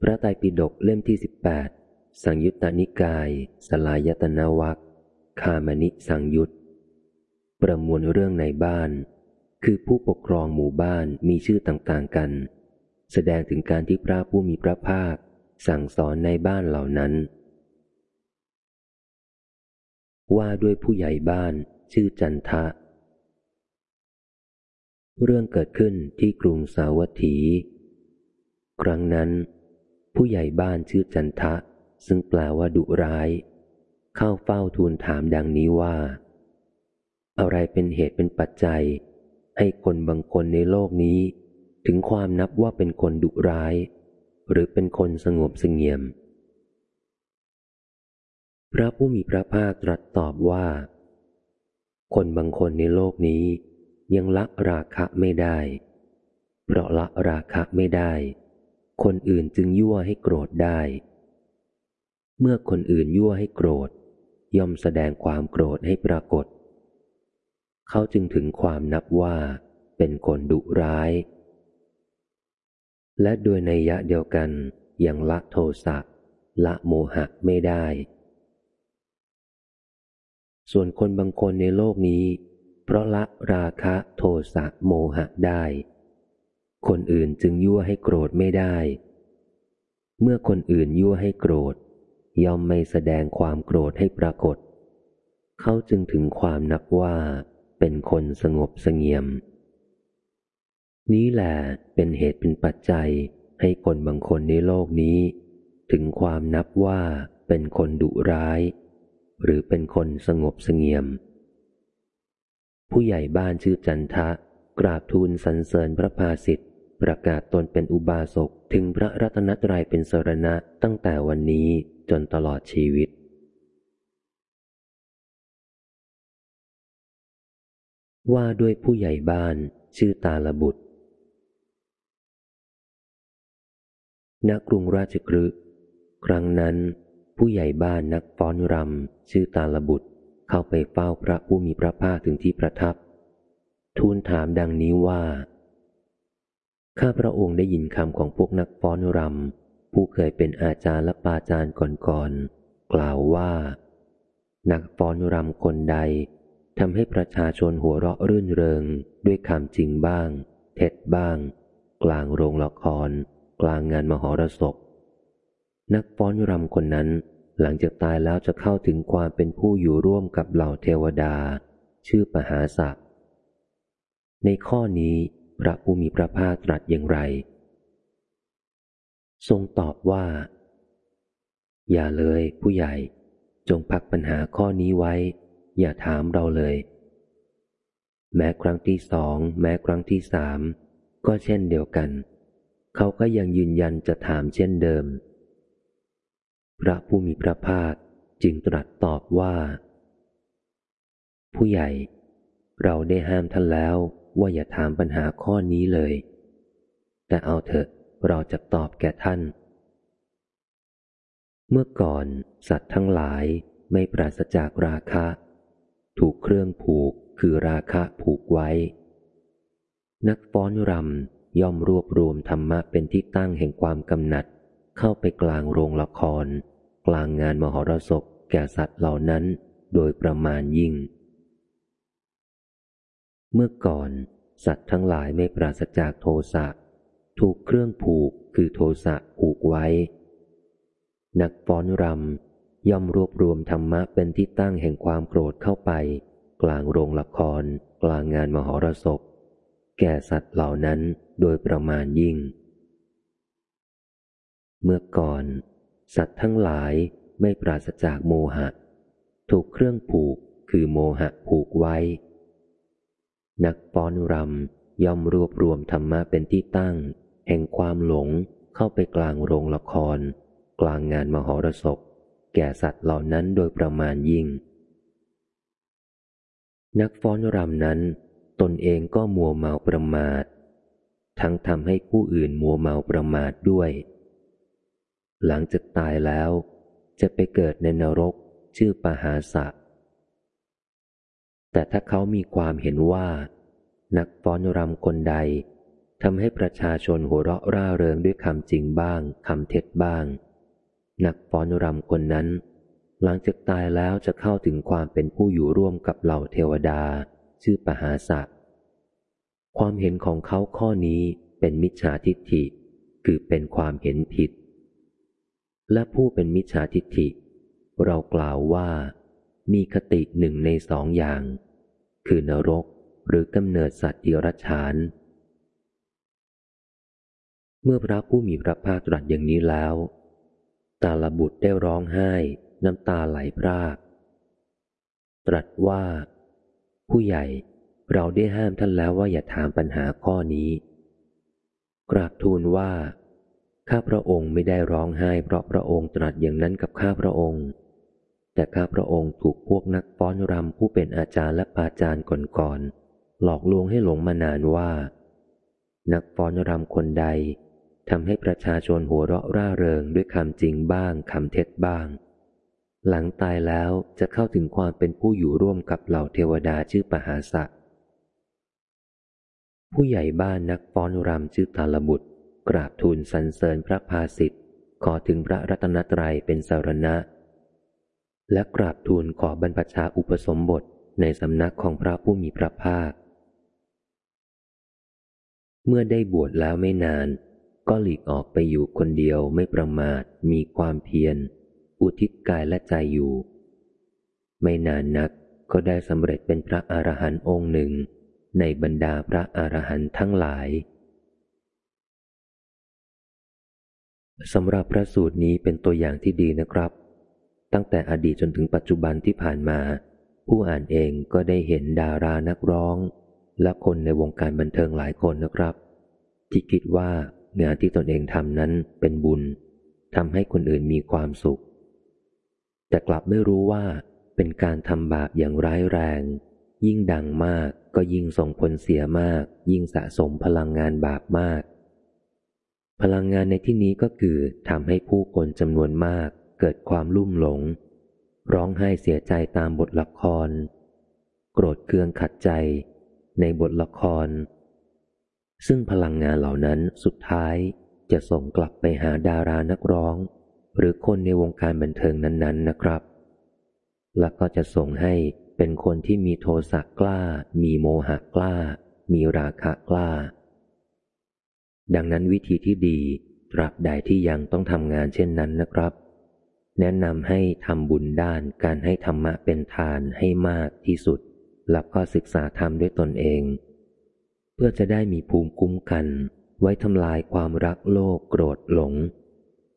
พระไตรปิฎกเล่มที่สิบแปดสังยุตตนิกาย สลายตนาวัคคามนิสังยุตประมวลเรื่องในบ้าน คือผู้ปกครองหมู่บ้านมีชื่อต่างๆกัน แสดงถึงการที่พระผู้มีพระภาค สั่งสอนในบ้านเหล่านั้น ว่าด้วยผู้ใหญ่บ้านชื่อจันทะ เรื่องเกิดขึ้นที่กรุงสาวัตถี ครั้งนั้น ผู้ใหญ่บ้านชื่อจันทะ ซึ่งแปลว่าดุร้าย เข้าเฝ้าทูลถามดังนี้ว่า อะไรเป็นเหตุเป็นปัจจัย ให้คนบางคนในโลกนี้ ถึงความนับว่าเป็นคนดุร้าย หรือเป็นคนสงบเสงี่ยม พระผู้มีพระภาคตรัสตอบว่า คนบางคนในโลกนี้ยังละราคะไม่ได้ เพราะละราคะไม่ได้ คนอื่นจึงยั่วให้โกรธได้ เมื่อคนอื่นยั่วให้โกรธ ย่อมแสดงความโกรธให้ปรากฏ เขาจึงถึงความนับว่าเป็นคนดุร้าย และโดยในยะเดียวกันยังละโทสะละโมหะไม่ได้ ส่วนคนบางคนในโลกนี้ เพราะละราคะโทสะโมหะได้ คนอื่นจึงยั่วให้โกรธไม่ได้ เมื่อคนอื่นยั่วให้โกรธ ย่อมไม่แสดงความโกรธให้ปรากฏ เขาจึงถึงความนับว่าเป็นคนสงบสงเงียม นี้แหละเป็นเหตุเป็นปัจจัยให้คนบางคนในโลกนี้ ถึงความนับว่าเป็นคนดุร้าย หรือเป็นคนสงบสงเงียม ผู้ใหญ่บ้านชื่อจันทะกราบทูลสรรเสริญพระภาสิทธิ์ ประกาศตนเป็นอุบาสกถึงพระรัตนตรัยเป็นสรณะตั้งแต่วันนี้จนตลอดชีวิต ว่าด้วยผู้ใหญ่บ้าน ชื่อตาลบุตรณกรุงราชกฤห์ครั้งนั้น ผู้ใหญ่บ้านนักฟ้อนรำชื่อตาลบุตรเข้าไปเฝ้าพระผู้มีพระภาคถึงที่ประทับ ทูลถามดังนี้ว่า ข้าพระองค์ได้ยินคำของพวกนักฟ้อนรำผู้เคยเป็นอาจารย์และปาจารย์ก่อนๆกล่าวว่า นักฟ้อนรำคนใดทำให้ประชาชนหัวเราะรื่นเริง ด้วยคำจริงบ้าง เท็จบ้าง กลางโรงละคร กลางงานมหรสพ นักฟ้อนรำคนนั้น หลังจากตายแล้วจะเข้าถึงความเป็นผู้อยู่ร่วมกับเหล่าเทวดา ชื่อปหาสักในข้อนี้ พระผู้มีพระภาคตรัสอย่างไร ทรงตอบว่า อย่าเลยผู้ใหญ่ จงพักปัญหาข้อนี้ไว้ อย่าถามเราเลย แม้ครั้งที่สอง แม้ครั้งที่สาม ก็เช่นเดียวกัน เขาก็ยังยืนยันจะถามเช่นเดิม พระผู้มีพระภาคจึงตรัสตอบว่า ผู้ใหญ่ เราได้ห้ามท่านแล้ว ว่าอย่าถามปัญหาข้อนี้เลย แต่เอาเถอะเราจะตอบแก่ท่าน เมื่อก่อน สัตว์ทั้งหลายไม่ปราศจากราคะ ถูกเครื่องผูกคือราคะผูกไว้ นักฟ้อนรำย่อมรวบรวมธรรมะเป็นที่ตั้งแห่งความกำหนัด เข้าไปกลางโรงละคร กลางงานมหรสพแก่สัตว์เหล่านั้นโดยประมาณยิ่ง เมื่อก่อนสัตว์ทั้งหลายไม่ปราศจากโทสะ ถูกเครื่องผูกคือโทสะผูกไว้ นักฟ้อนรำย่อมรวบรวมธรรมะเป็นที่ตั้งแห่งความโกรธเข้าไป กลางโรงละคร กลางงานมหรสพ แก่สัตว์เหล่านั้นโดยประมาณยิ่ง เมื่อก่อน สัตว์ทั้งหลายไม่ปราศจากโมหะ ถูกเครื่องผูกคือโมหะผูกไว้ นักป้อนรำย่อมรวบรวมธรรมะเป็นที่ตั้ง แห่งความหลงเข้าไปกลางโรงละคร กลางงานมหรสพ แก่สัตว์เหล่านั้นโดยประมาณยิ่ง นักฟ้อนรำนั้น ตนเองก็มัวเมาประมาท ทั้งทำให้ผู้อื่นมัวเมาประมาทด้วย หลังจากตายแล้ว จะไปเกิดในนรกชื่อปหาสะ แต่ถ้าเขามีความเห็นว่า นักฟ้อนรำคนใดทำให้ประชาชนหัวเราะร่าเริงด้วยคำจริงบ้างคำเท็จบ้าง นักฟ้อนรำคนนั้น หลังจากตายแล้วจะเข้าถึงความเป็นผู้อยู่ร่วมกับเหล่าเทวดา ชื่อปหาสะความเห็นของเขาข้อนี้เป็นมิจฉาทิฏฐิ คือเป็นความเห็นผิด และผู้เป็นมิจฉาทิฏฐิ เรากล่าวว่า มีคติหนึ่งในสองอย่าง คือนรกหรือกำเนิดสัตว์เดรัจฉาน เมื่อพระผู้มีพระภาคตรัสอย่างนี้แล้ว ตาลบุตรได้ร้องไห้น้ำตาไหลพราก ตรัสว่า ผู้ใหญ่เราได้ห้ามท่านแล้วว่าอย่าถามปัญหาข้อนี้ กราบทูลว่า ข้าพระองค์ไม่ได้ร้องไห้เพราะพระองค์ตรัสอย่างนั้นกับข้าพระองค์ แต่ข้าพระองค์ถูกพวกนักฟ้อนรำผู้เป็นอาจารย์และปาจารย์ก่อนๆหลอกลวงให้หลงมานานว่า นักฟ้อนรำคนใดทำให้ประชาชนหัวเราะร่าเริงด้วยคำจริงบ้างคำเท็จบ้าง หลังตายแล้วจะเข้าถึงความเป็นผู้อยู่ร่วมกับเหล่าเทวดาชื่อปหาสักผู้ใหญ่บ้านนักฟ้อนรำชื่อตาลบุตร กราบทูลสรรเสริญพระภาสิทธิ์ขอถึงพระรัตนตรัยเป็นสารณะ และกราบทูลขอบรรพชาอุปสมบทในสำนักของพระผู้มีพระภาค เมื่อได้บวชแล้วไม่นาน ก็หลีกออกไปอยู่คนเดียวไม่ประมาทมีความเพียร อุทิศกายและใจอยู่ ไม่นานนักก็ได้สำเร็จเป็นพระอรหันต์องค์หนึ่ง ในบรรดาพระอรหันต์ทั้งหลายสำหรับพระสูตรนี้เป็นตัวอย่างที่ดีนะครับ ตั้งแต่อดีตจนถึงปัจจุบันที่ผ่านมา ผู้อ่านเองก็ได้เห็นดารานักร้อง และคนในวงการบันเทิงหลายคนนะครับ ที่คิดว่างานที่ตนเองทำนั้นเป็นบุญทำให้คนอื่นมีความสุข แต่กลับไม่รู้ว่าเป็นการทำบาปอย่างร้ายแรง ยิ่งดังมากก็ยิ่งส่งผลเสียมาก ยิ่งสะสมพลังงานบาปมาก พลังงานในที่นี้ก็คือทำให้ผู้คนจำนวนมาก เกิดความลุ่มหลง ร้องไห้เสียใจตามบทละคร โกรธเคืองขัดใจ ในบทละคร ซึ่งพลังงานเหล่านั้นสุดท้ายจะส่งกลับไปหาดารานักร้อง หรือคนในวงการบันเทิงนั้นๆนะครับ แล้วก็จะส่งให้เป็นคนที่มีโทสะกล้า มีโมหะกล้า มีราคะกล้า ดังนั้นวิธีที่ดีตราบใดที่ยังต้องทำงานเช่นนั้นนะครับ แนะนำให้ทำบุญด้านการให้ธรรมะเป็นทานให้มากที่สุด แล้วก็ศึกษาธรรมด้วยตนเอง เพื่อจะได้มีภูมิคุ้มกัน ไว้ทำลายความรักโลกโกรธหลง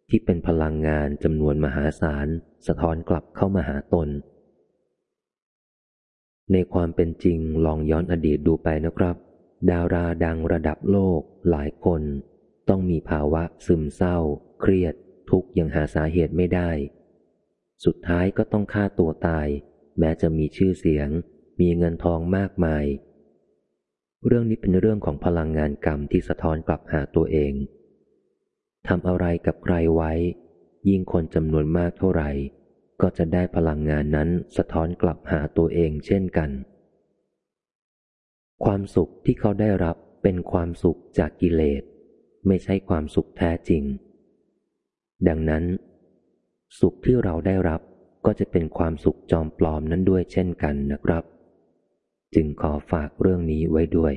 ที่เป็นพลังงานจำนวนมหาศาลสะท้อนกลับเข้ามาหาตน ในความเป็นจริงลองย้อนอดีตดูไปนะครับ ดาราดังระดับโลกหลายคน ต้องมีภาวะซึมเศร้า เครียด ทุกข์ยังหาสาเหตุไม่ได้ สุดท้ายก็ต้องฆ่าตัวตาย แม้จะมีชื่อเสียง มีเงินทองมากมาย เรื่องนี้เป็นเรื่องของพลังงานกรรมที่สะท้อนกลับหาตัวเองทำอะไรกับใครไว้ ยิ่งคนจำนวนมากเท่าไหร่ ก็จะได้พลังงานนั้นสะท้อนกลับหาตัวเองเช่นกัน ความสุขที่เขาได้รับเป็นความสุขจากกิเลส ไม่ใช่ความสุขแท้จริง ดังนั้น สุขที่เราได้รับก็จะเป็นความสุขจอมปลอมนั้นด้วยเช่นกันนะครับ จึงขอฝากเรื่องนี้ไว้ด้วย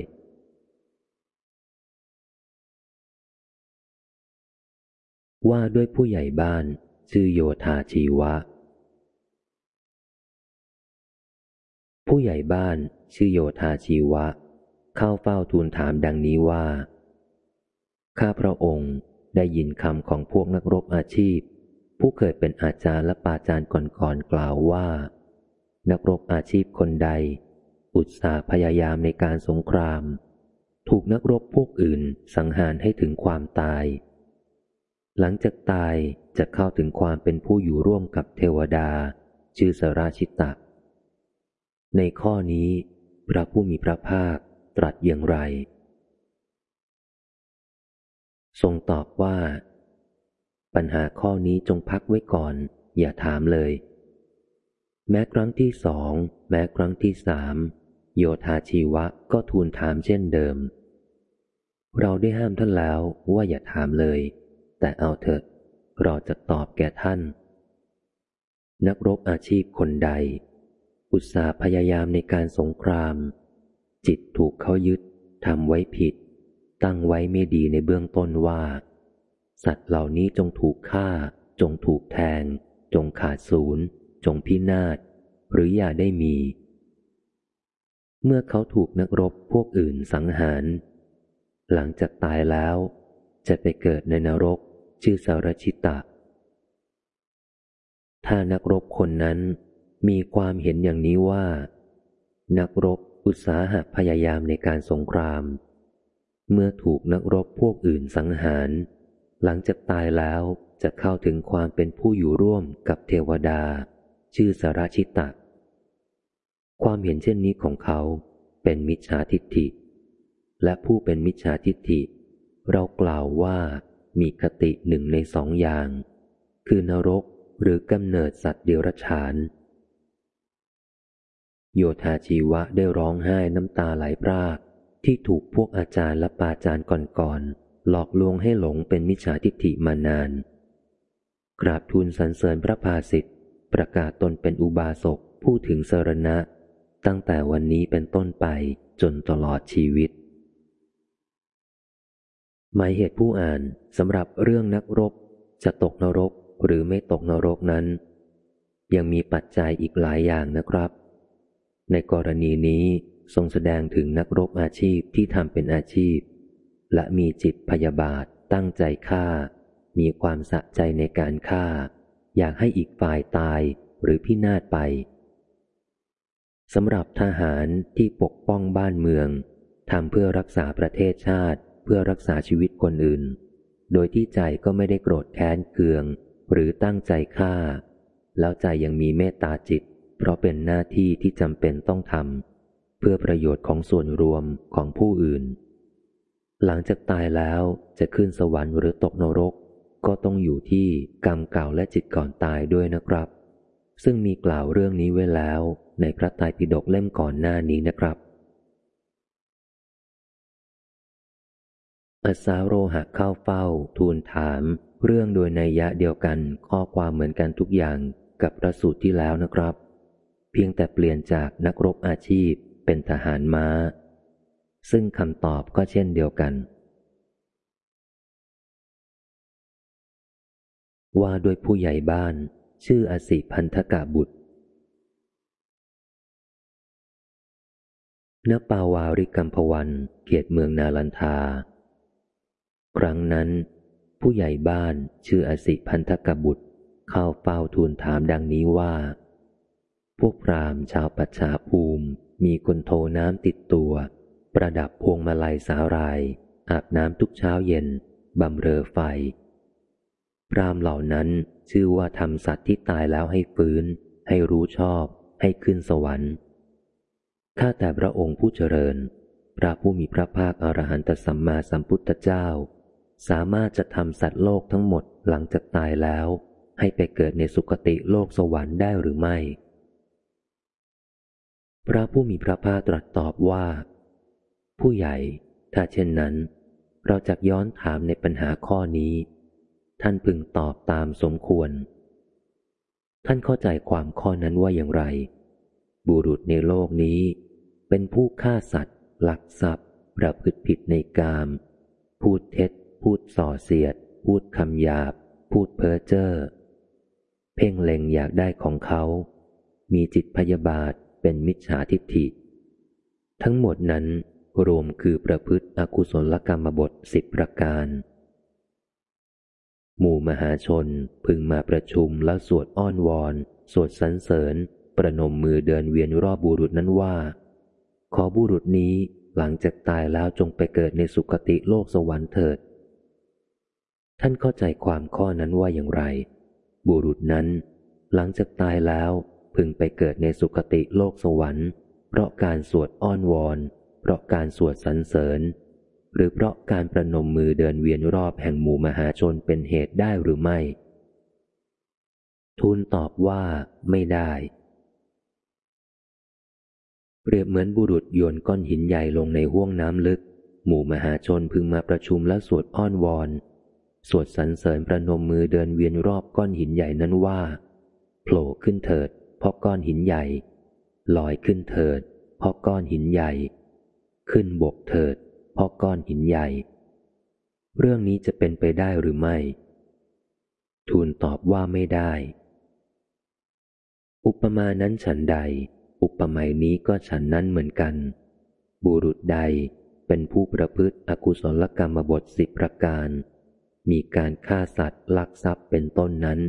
ว่าด้วยผู้ใหญ่บ้าน ชื่อโยธาชีวะ ผู้ใหญ่บ้านชื่อโยธาชีวะ เข้าเฝ้าทูลถามดังนี้ว่า ข้าพระองค์ ได้ยินคำของพวกนักรบอาชีพ ผู้เคยเป็นอาจารย์และปาจารย์ก่อนๆกล่าวว่า นักรบอาชีพคนใด อุตสาห์พยายามในการสงคราม ถูกนักรบพวกอื่นสังหารให้ถึงความตาย หลังจากตายจะเข้าถึงความเป็นผู้อยู่ร่วมกับเทวดา ชื่อสราชิตะ ในข้อนี้ พระผู้มีพระภาคตรัสอย่างไร ทรงตอบว่า ปัญหาข้อนี้จงพักไว้ก่อน อย่าถามเลย แม้ครั้งที่สอง แม้ครั้งที่สามโยธาชีวะก็ทูลถามเช่นเดิม เราได้ห้ามท่านแล้วว่าอย่าถามเลย แต่เอาเถอะเราจะตอบแก่ท่าน นักรบอาชีพคนใด อุตสาห์พยายามในการสงคราม จิตถูกเขายึดทำไว้ผิด ตั้งไว้ไม่ดีในเบื้องต้นว่า สัตว์เหล่านี้จงถูกฆ่า จงถูกแทง จงขาดศูนย์ จงพินาศ หรืออย่าได้มี เมื่อเขาถูกนักรบพวกอื่นสังหาร หลังจากตายแล้ว จะไปเกิดในนรก ชื่อสารชิตะ ถ้านักรบคนนั้นมีความเห็นอย่างนี้ว่า นักรบอุตสาหะพยายามในการสงคราม เมื่อถูกนักรบพวกอื่นสังหาร หลังจากตายแล้วจะเข้าถึงความเป็นผู้อยู่ร่วมกับเทวดา ชื่อสารชิตะ ความเห็นเช่นนี้ของเขาเป็นมิจฉาทิฏฐิ และผู้เป็นมิจฉาทิฏฐิ เรากล่าวว่ามีคติหนึ่งในสองอย่าง คือนรกหรือกำเนิดสัตว์เดรัจฉาน โยธาชีวะได้ร้องไห้น้ำตาไหลพราก ที่ถูกพวกอาจารย์และปาจารย์ก่อนๆหลอกลวงให้หลงเป็นมิจฉาทิฏฐิมานาน กราบทูลสรรเสริญพระภาสิทธิ์ประกาศตนเป็นอุบาสกพูดถึงสรณะ ตั้งแต่วันนี้เป็นต้นไปจนตลอดชีวิต หมายเหตุผู้อ่านสำหรับเรื่องนักรบ จะตกนรกหรือไม่ตกนรกนั้น ยังมีปัจจัยอีกหลายอย่างนะครับ ในกรณีนี้ทรงแสดงถึงนักรบอาชีพที่ทำเป็นอาชีพ และมีจิตพยาบาทตั้งใจฆ่า มีความสะใจในการฆ่า อยากให้อีกฝ่ายตายหรือพินาศไปสำหรับทหารที่ปกป้องบ้านเมืองทำเพื่อรักษาประเทศชาติ เพื่อรักษาชีวิตคนอื่น โดยที่ใจก็ไม่ได้โกรธแค้นเคือง หรือตั้งใจฆ่า แล้วใจยังมีเมตตาจิต เพราะเป็นหน้าที่ที่จำเป็นต้องทำ พื่อประโยชน์ของส่วนรวมของผู้อื่น หลังจากตายแล้วจะขึ้นสวรรค์หรือตกนรก ก็ต้องอยู่ที่กรรมเก่าและจิตก่อนตายด้วยนะครับ ซึ่งมีกล่าวเรื่องนี้ไว้แล้วในพระไตรปิฎกเล่มก่อนหน้านี้นะครับอัสาโรหะเข้าเฝ้า ทูลถาม เรื่องโดยในยะเดียวกันข้อความเหมือนกันทุกอย่างกับประสูตรที่แล้วนะครับ เพียงแต่เปลี่ยนจากนักรบอาชีพ เป็นทหารมา้า ซึ่งคำตอบก็เช่นเดียวกัน ว่าโดยผู้ใหญ่บ้าน ชื่ออสิพันธกะบุตรณปาวาริกัมพวันเขตเมืองนาลันทา ครั้งนั้น ผู้ใหญ่บ้านชื่ออสิพันธกบุตรเข้าเฝ้าทูลถามดังนี้ว่า พวกพรามชาวปัจฉาภูมิ มีคนโทน้ำติดตัว ประดับพวงมาลัยสาลาย อาบน้ำทุกเช้าเย็นบำเรอไฟ พรามเหล่านั้นชื่อว่าทำสัตว์ที่ตายแล้วให้ฟื้น ให้รู้ชอบ ให้ขึ้นสวรรค์ ข้าแต่พระองค์ผู้เจริญ พระผู้มีพระภาคอรหันตสัมมาสัมพุทธเจ้า สามารถจะทำสัตว์โลกทั้งหมดหลังจากตายแล้ว ให้ไปเกิดในสุคติโลกสวรรค์ได้หรือไม่ พระผู้มีพระภาคตรัสตอบว่า ผู้ใหญ่ถ้าเช่นนั้น เราจะย้อนถามในปัญหาข้อนี้ ท่านพึงตอบตามสมควร ท่านเข้าใจความข้อนั้นว่าอย่างไร บุรุษในโลกนี้ เป็นผู้ฆ่าสัตว์ลักทรัพย์ ประพฤติผิดในกาม พูดเท็จ พูดส่อเสียด พูดคำหยาบ พูดเพ้อเจ้อเพ่งเล็งอยากได้ของเขา มีจิตพยาบาท เป็นมิจฉาทิฏฐิ ทั้งหมดนั้นรวมคือประพฤติอกุศลกรรมบทสิบประการ หมู่มหาชนพึงมาประชุมแล้วสวดอ้อนวอน สวดสรรเสริญ ประนมมือเดินเวียนรอบบุรุษนั้นว่า ขอบุรุษนี้หลังจากตายแล้วจงไปเกิดในสุคติโลกสวรรค์เถิด ท่านเข้าใจความข้อนั้นว่าอย่างไร บุรุษนั้น หลังจากตายแล้ว พึงไปเกิดในสุคติโลกสวรรค์ เพราะการสวดอ้อนวอน เพราะการสวดสรรเสริญ หรือเพราะการประนมมือเดินเวียนรอบแห่งหมู่มหาชนเป็นเหตุได้หรือไม่ ทูลตอบว่าไม่ได้ เปรียบเหมือนบุรุษโยนก้อนหินใหญ่ลงในห้วงน้ำลึก หมู่มหาชนพึงมาประชุมและสวดอ้อนวอนสวดสรรเสริญประนมมือเดินเวียนรอบก้อนหินใหญ่นั้นว่า โผล่ขึ้นเถิด พราะก้อนหินใหญ่ ลอยขึ้นเถิด เพราะก้อนหินใหญ่ ขึ้นบกเถิด เพราะก้อนหินใหญ่ เรื่องนี้จะเป็นไปได้หรือไม่ ทูลตอบว่าไม่ได้ อุปมานั้นฉันใด อุปไมยนี้ก็ฉันนั้นเหมือนกัน บุรุษใดเป็นผู้ประพฤติอกุศลกรรมบทสิบประการ มีการฆ่าสัตว์ลักทรัพย์เป็นต้นนั้น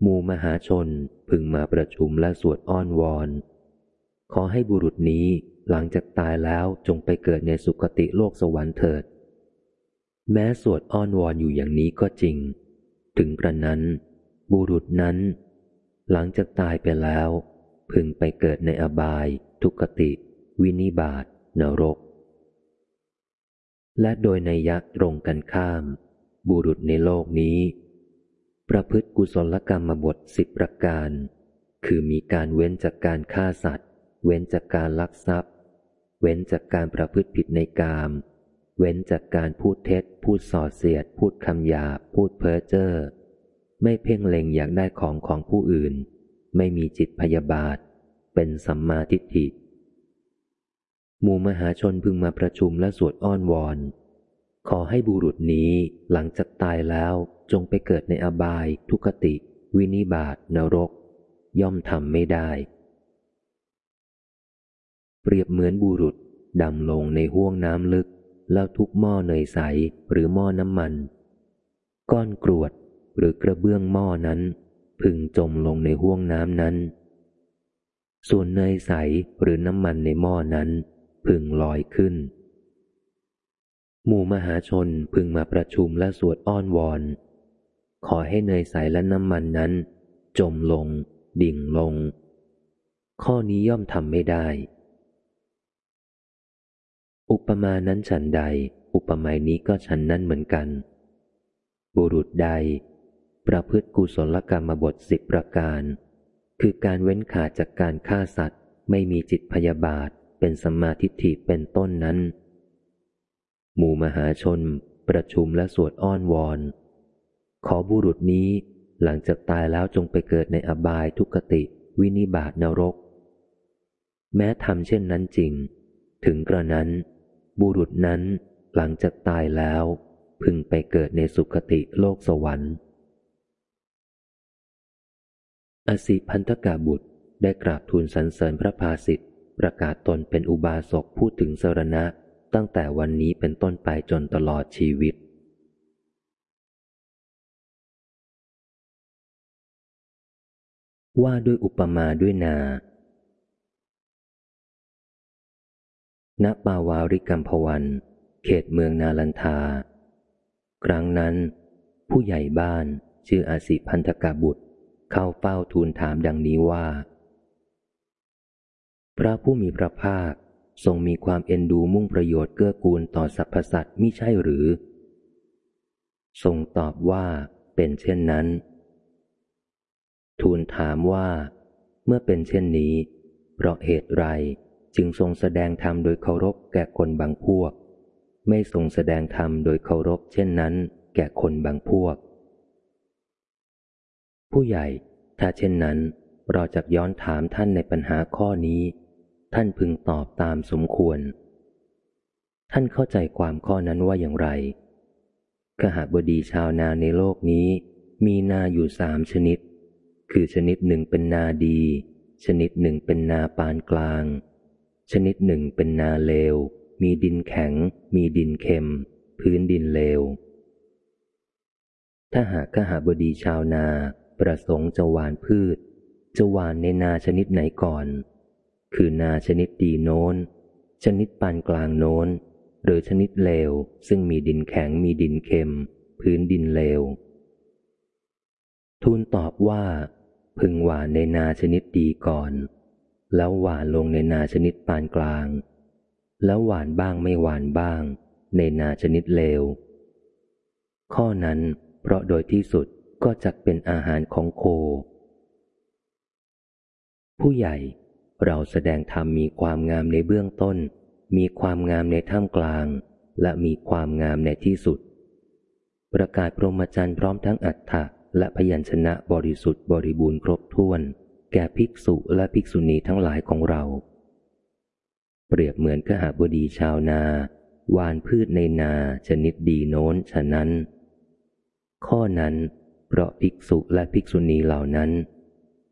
หมู่มหาชนพึงมาประชุมและสวดอ้อนวอน ขอให้บุรุษนี้หลังจากตายแล้วจงไปเกิดในสุคติโลกสวรรค์เถิด แม้สวดอ้อนวอนอยู่อย่างนี้ก็จริง ถึงกระนั้น บุรุษนั้น หลังจากตายไปแล้ว พึงไปเกิดในอบาย ทุกติ วินิบาตนรก และโดยในยักษ์ตรงกันข้าม บุรุษในโลกนี้ ประพฤติกุศลกรรมบทสิบประการ คือมีการเว้นจากการฆ่าสัตว์ เว้นจากการลักทรัพย์ เว้นจากการประพฤติผิดในกาม เว้นจากการพูดเท็จ พูดส่อเสียด พูดคำหยาพูดเพ้อเจ้อ ไม่เพ่งเล็งอยากได้ของของผู้อื่น ไม่มีจิตพยาบาท เป็นสัมมาทิฏฐิหมู่มหาชนพึงมาประชุมและสวดอ้อนวอน ขอให้บุรุษนี้หลังจากตายแล้วจงไปเกิดในอบาย ทุกติ วินิบาตนรก ย่อมทำไม่ได้ เปรียบเหมือนบุรุษดำลงในห้วงน้ำลึก แล้วทุกหม้อเนยใสหรือหม้อน้ำมัน ก้อนกรวดหรือกระเบื้องหม้อนั้น พึงจมลงในห้วงน้ำนั้น ส่วนเนยใสหรือน้ำมันในหม้อนั้น พึงลอยขึ้น หมู่มหาชนพึงมาประชุมและสวดอ้อนวอน ขอให้เนยใสและน้ำมันนั้น จมลง ดิ่งลง ข้อนี้ย่อมทำไม่ได้ อุปมานั้นฉันใด อุปมานี้ก็ฉันนั้นเหมือนกัน บุรุษใด ประพฤติกุศลกรรมบทสิบประการ คือการเว้นขาดจากการฆ่าสัตว์ ไม่มีจิตพยาบาทเป็นสมาธิฐิเป็นต้นนั้น หมู่มหาชน ประชุมและสวดอ้อนวอน ขอบุรุษนี้หลังจากตายแล้วจงไปเกิดในอบายทุกติ วินิบาตนรก แม้ทำเช่นนั้นจริง ถึงกระนั้น บุรุษนั้นหลังจากตายแล้ว พึงไปเกิดในสุคติโลกสวรรค์ อสิพันธกาบุตรได้กราบทูลสรรเสริญพระภาสิทธิ์ประกาศตนเป็นอุบาสกพูดถึงสรณะ ตั้งแต่วันนี้เป็นต้นไปจนตลอดชีวิต ว่าด้วยอุปมาด้วยนา ณ ปาวาริกัมพวัน เขตเมืองนาลันทา ครั้งนั้น ผู้ใหญ่บ้านชื่ออาศิพันธกาบุตร เข้าเฝ้าทูลถามดังนี้ว่า พระผู้มีพระภาค ทรงมีความเอ็นดูมุ่งประโยชน์เกื้อกูลต่อสรรพสัตว์มิใช่หรือ ทรงตอบว่าเป็นเช่นนั้น ทูลถามว่า เมื่อเป็นเช่นนี้ เพราะเหตุไรจึงทรงแสดงธรรมโดยเคารพแก่คนบางพวก ไม่ทรงแสดงธรรมโดยเคารพเช่นนั้น แก่คนบางพวก ผู้ใหญ่ ถ้าเช่นนั้น เราจะย้อนถามท่านในปัญหาข้อนี้ ท่านพึงตอบตามสมควร ท่านเข้าใจความข้อนั้นว่าอย่างไรขหบดีชาวนาในโลกนี้ มีนาอยู่สามชนิด คือชนิดหนึ่งเป็นนาดี ชนิดหนึ่งเป็นนาปานกลาง ชนิดหนึ่งเป็นนาเลว มีดินแข็ง มีดินเค็ม พื้นดินเลว ถ้าหากขหาบดีชาวนาประสงค์จะหวานพืช จะหวานในนาชนิดไหนก่อน คือนาชนิดดีโน้น ชนิดปานกลางโน้น หรือชนิดเลว ซึ่งมีดินแข็งมีดินเค็ม พื้นดินเลว ทูลตอบว่า พึงหวานในนาชนิดดีก่อน แล้วหวานลงในนาชนิดปานกลาง แล้วหวานบ้างไม่หวานบ้าง ในนาชนิดเลว ข้อนั้นเพราะโดยที่สุดก็จักเป็นอาหารของโค ผู้ใหญ่ เราแสดงธรรมมีความงามในเบื้องต้น มีความงามในท่ามกลาง และมีความงามในที่สุด ประกาศพรหมจรรย์พร้อมทั้งอัฏฐะและพยัญชนะบริสุทธิ์บริบูรณ์ครบถ้วน แก่ภิกษุและภิกษุณีทั้งหลายของเรา เปรียบเหมือนขหาบดีชาวนา วานพืชในนาชนิดดีโน้นฉะนั้น ข้อนั้นเพราะภิกษุและภิกษุณีเหล่านั้น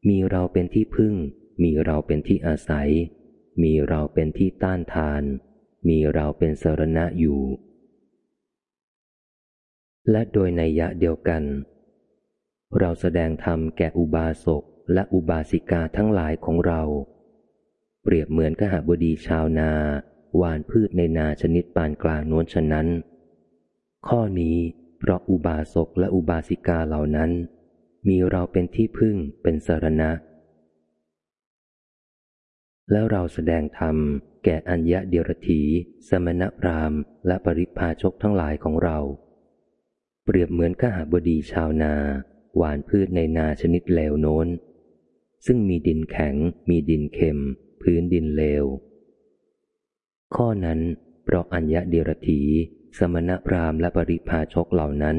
มีเราเป็นที่พึ่ง มีเราเป็นที่อาศัย มีเราเป็นที่ต้านทาน มีเราเป็นสรณะอยู่ และโดยในยะเดียวกัน เราแสดงธรรมแก่อุบาสกและอุบาสิกาทั้งหลายของเรา เปรียบเหมือนกหบดีชาวนา หวานพืชในนาชนิดปานกลางโน้นฉะนั้น ข้อนี้เพราะอุบาสกและอุบาสิกาเหล่านั้น มีเราเป็นที่พึ่งเป็นสารณะ แล้วเราแสดงธรรม แก่อัญญะเดียรถี สมณพราหมณ์และปริพาชกทั้งหลายของเรา เปรียบเหมือนข้าหาบดีชาวนา หวานพืชในนาชนิดเลวโน้น ซึ่งมีดินแข็ง มีดินเค็ม พื้นดินเลว ข้อนั้น เพราะอัญญะเดียรถี สมณพราหมณ์และปริพาชกเหล่านั้น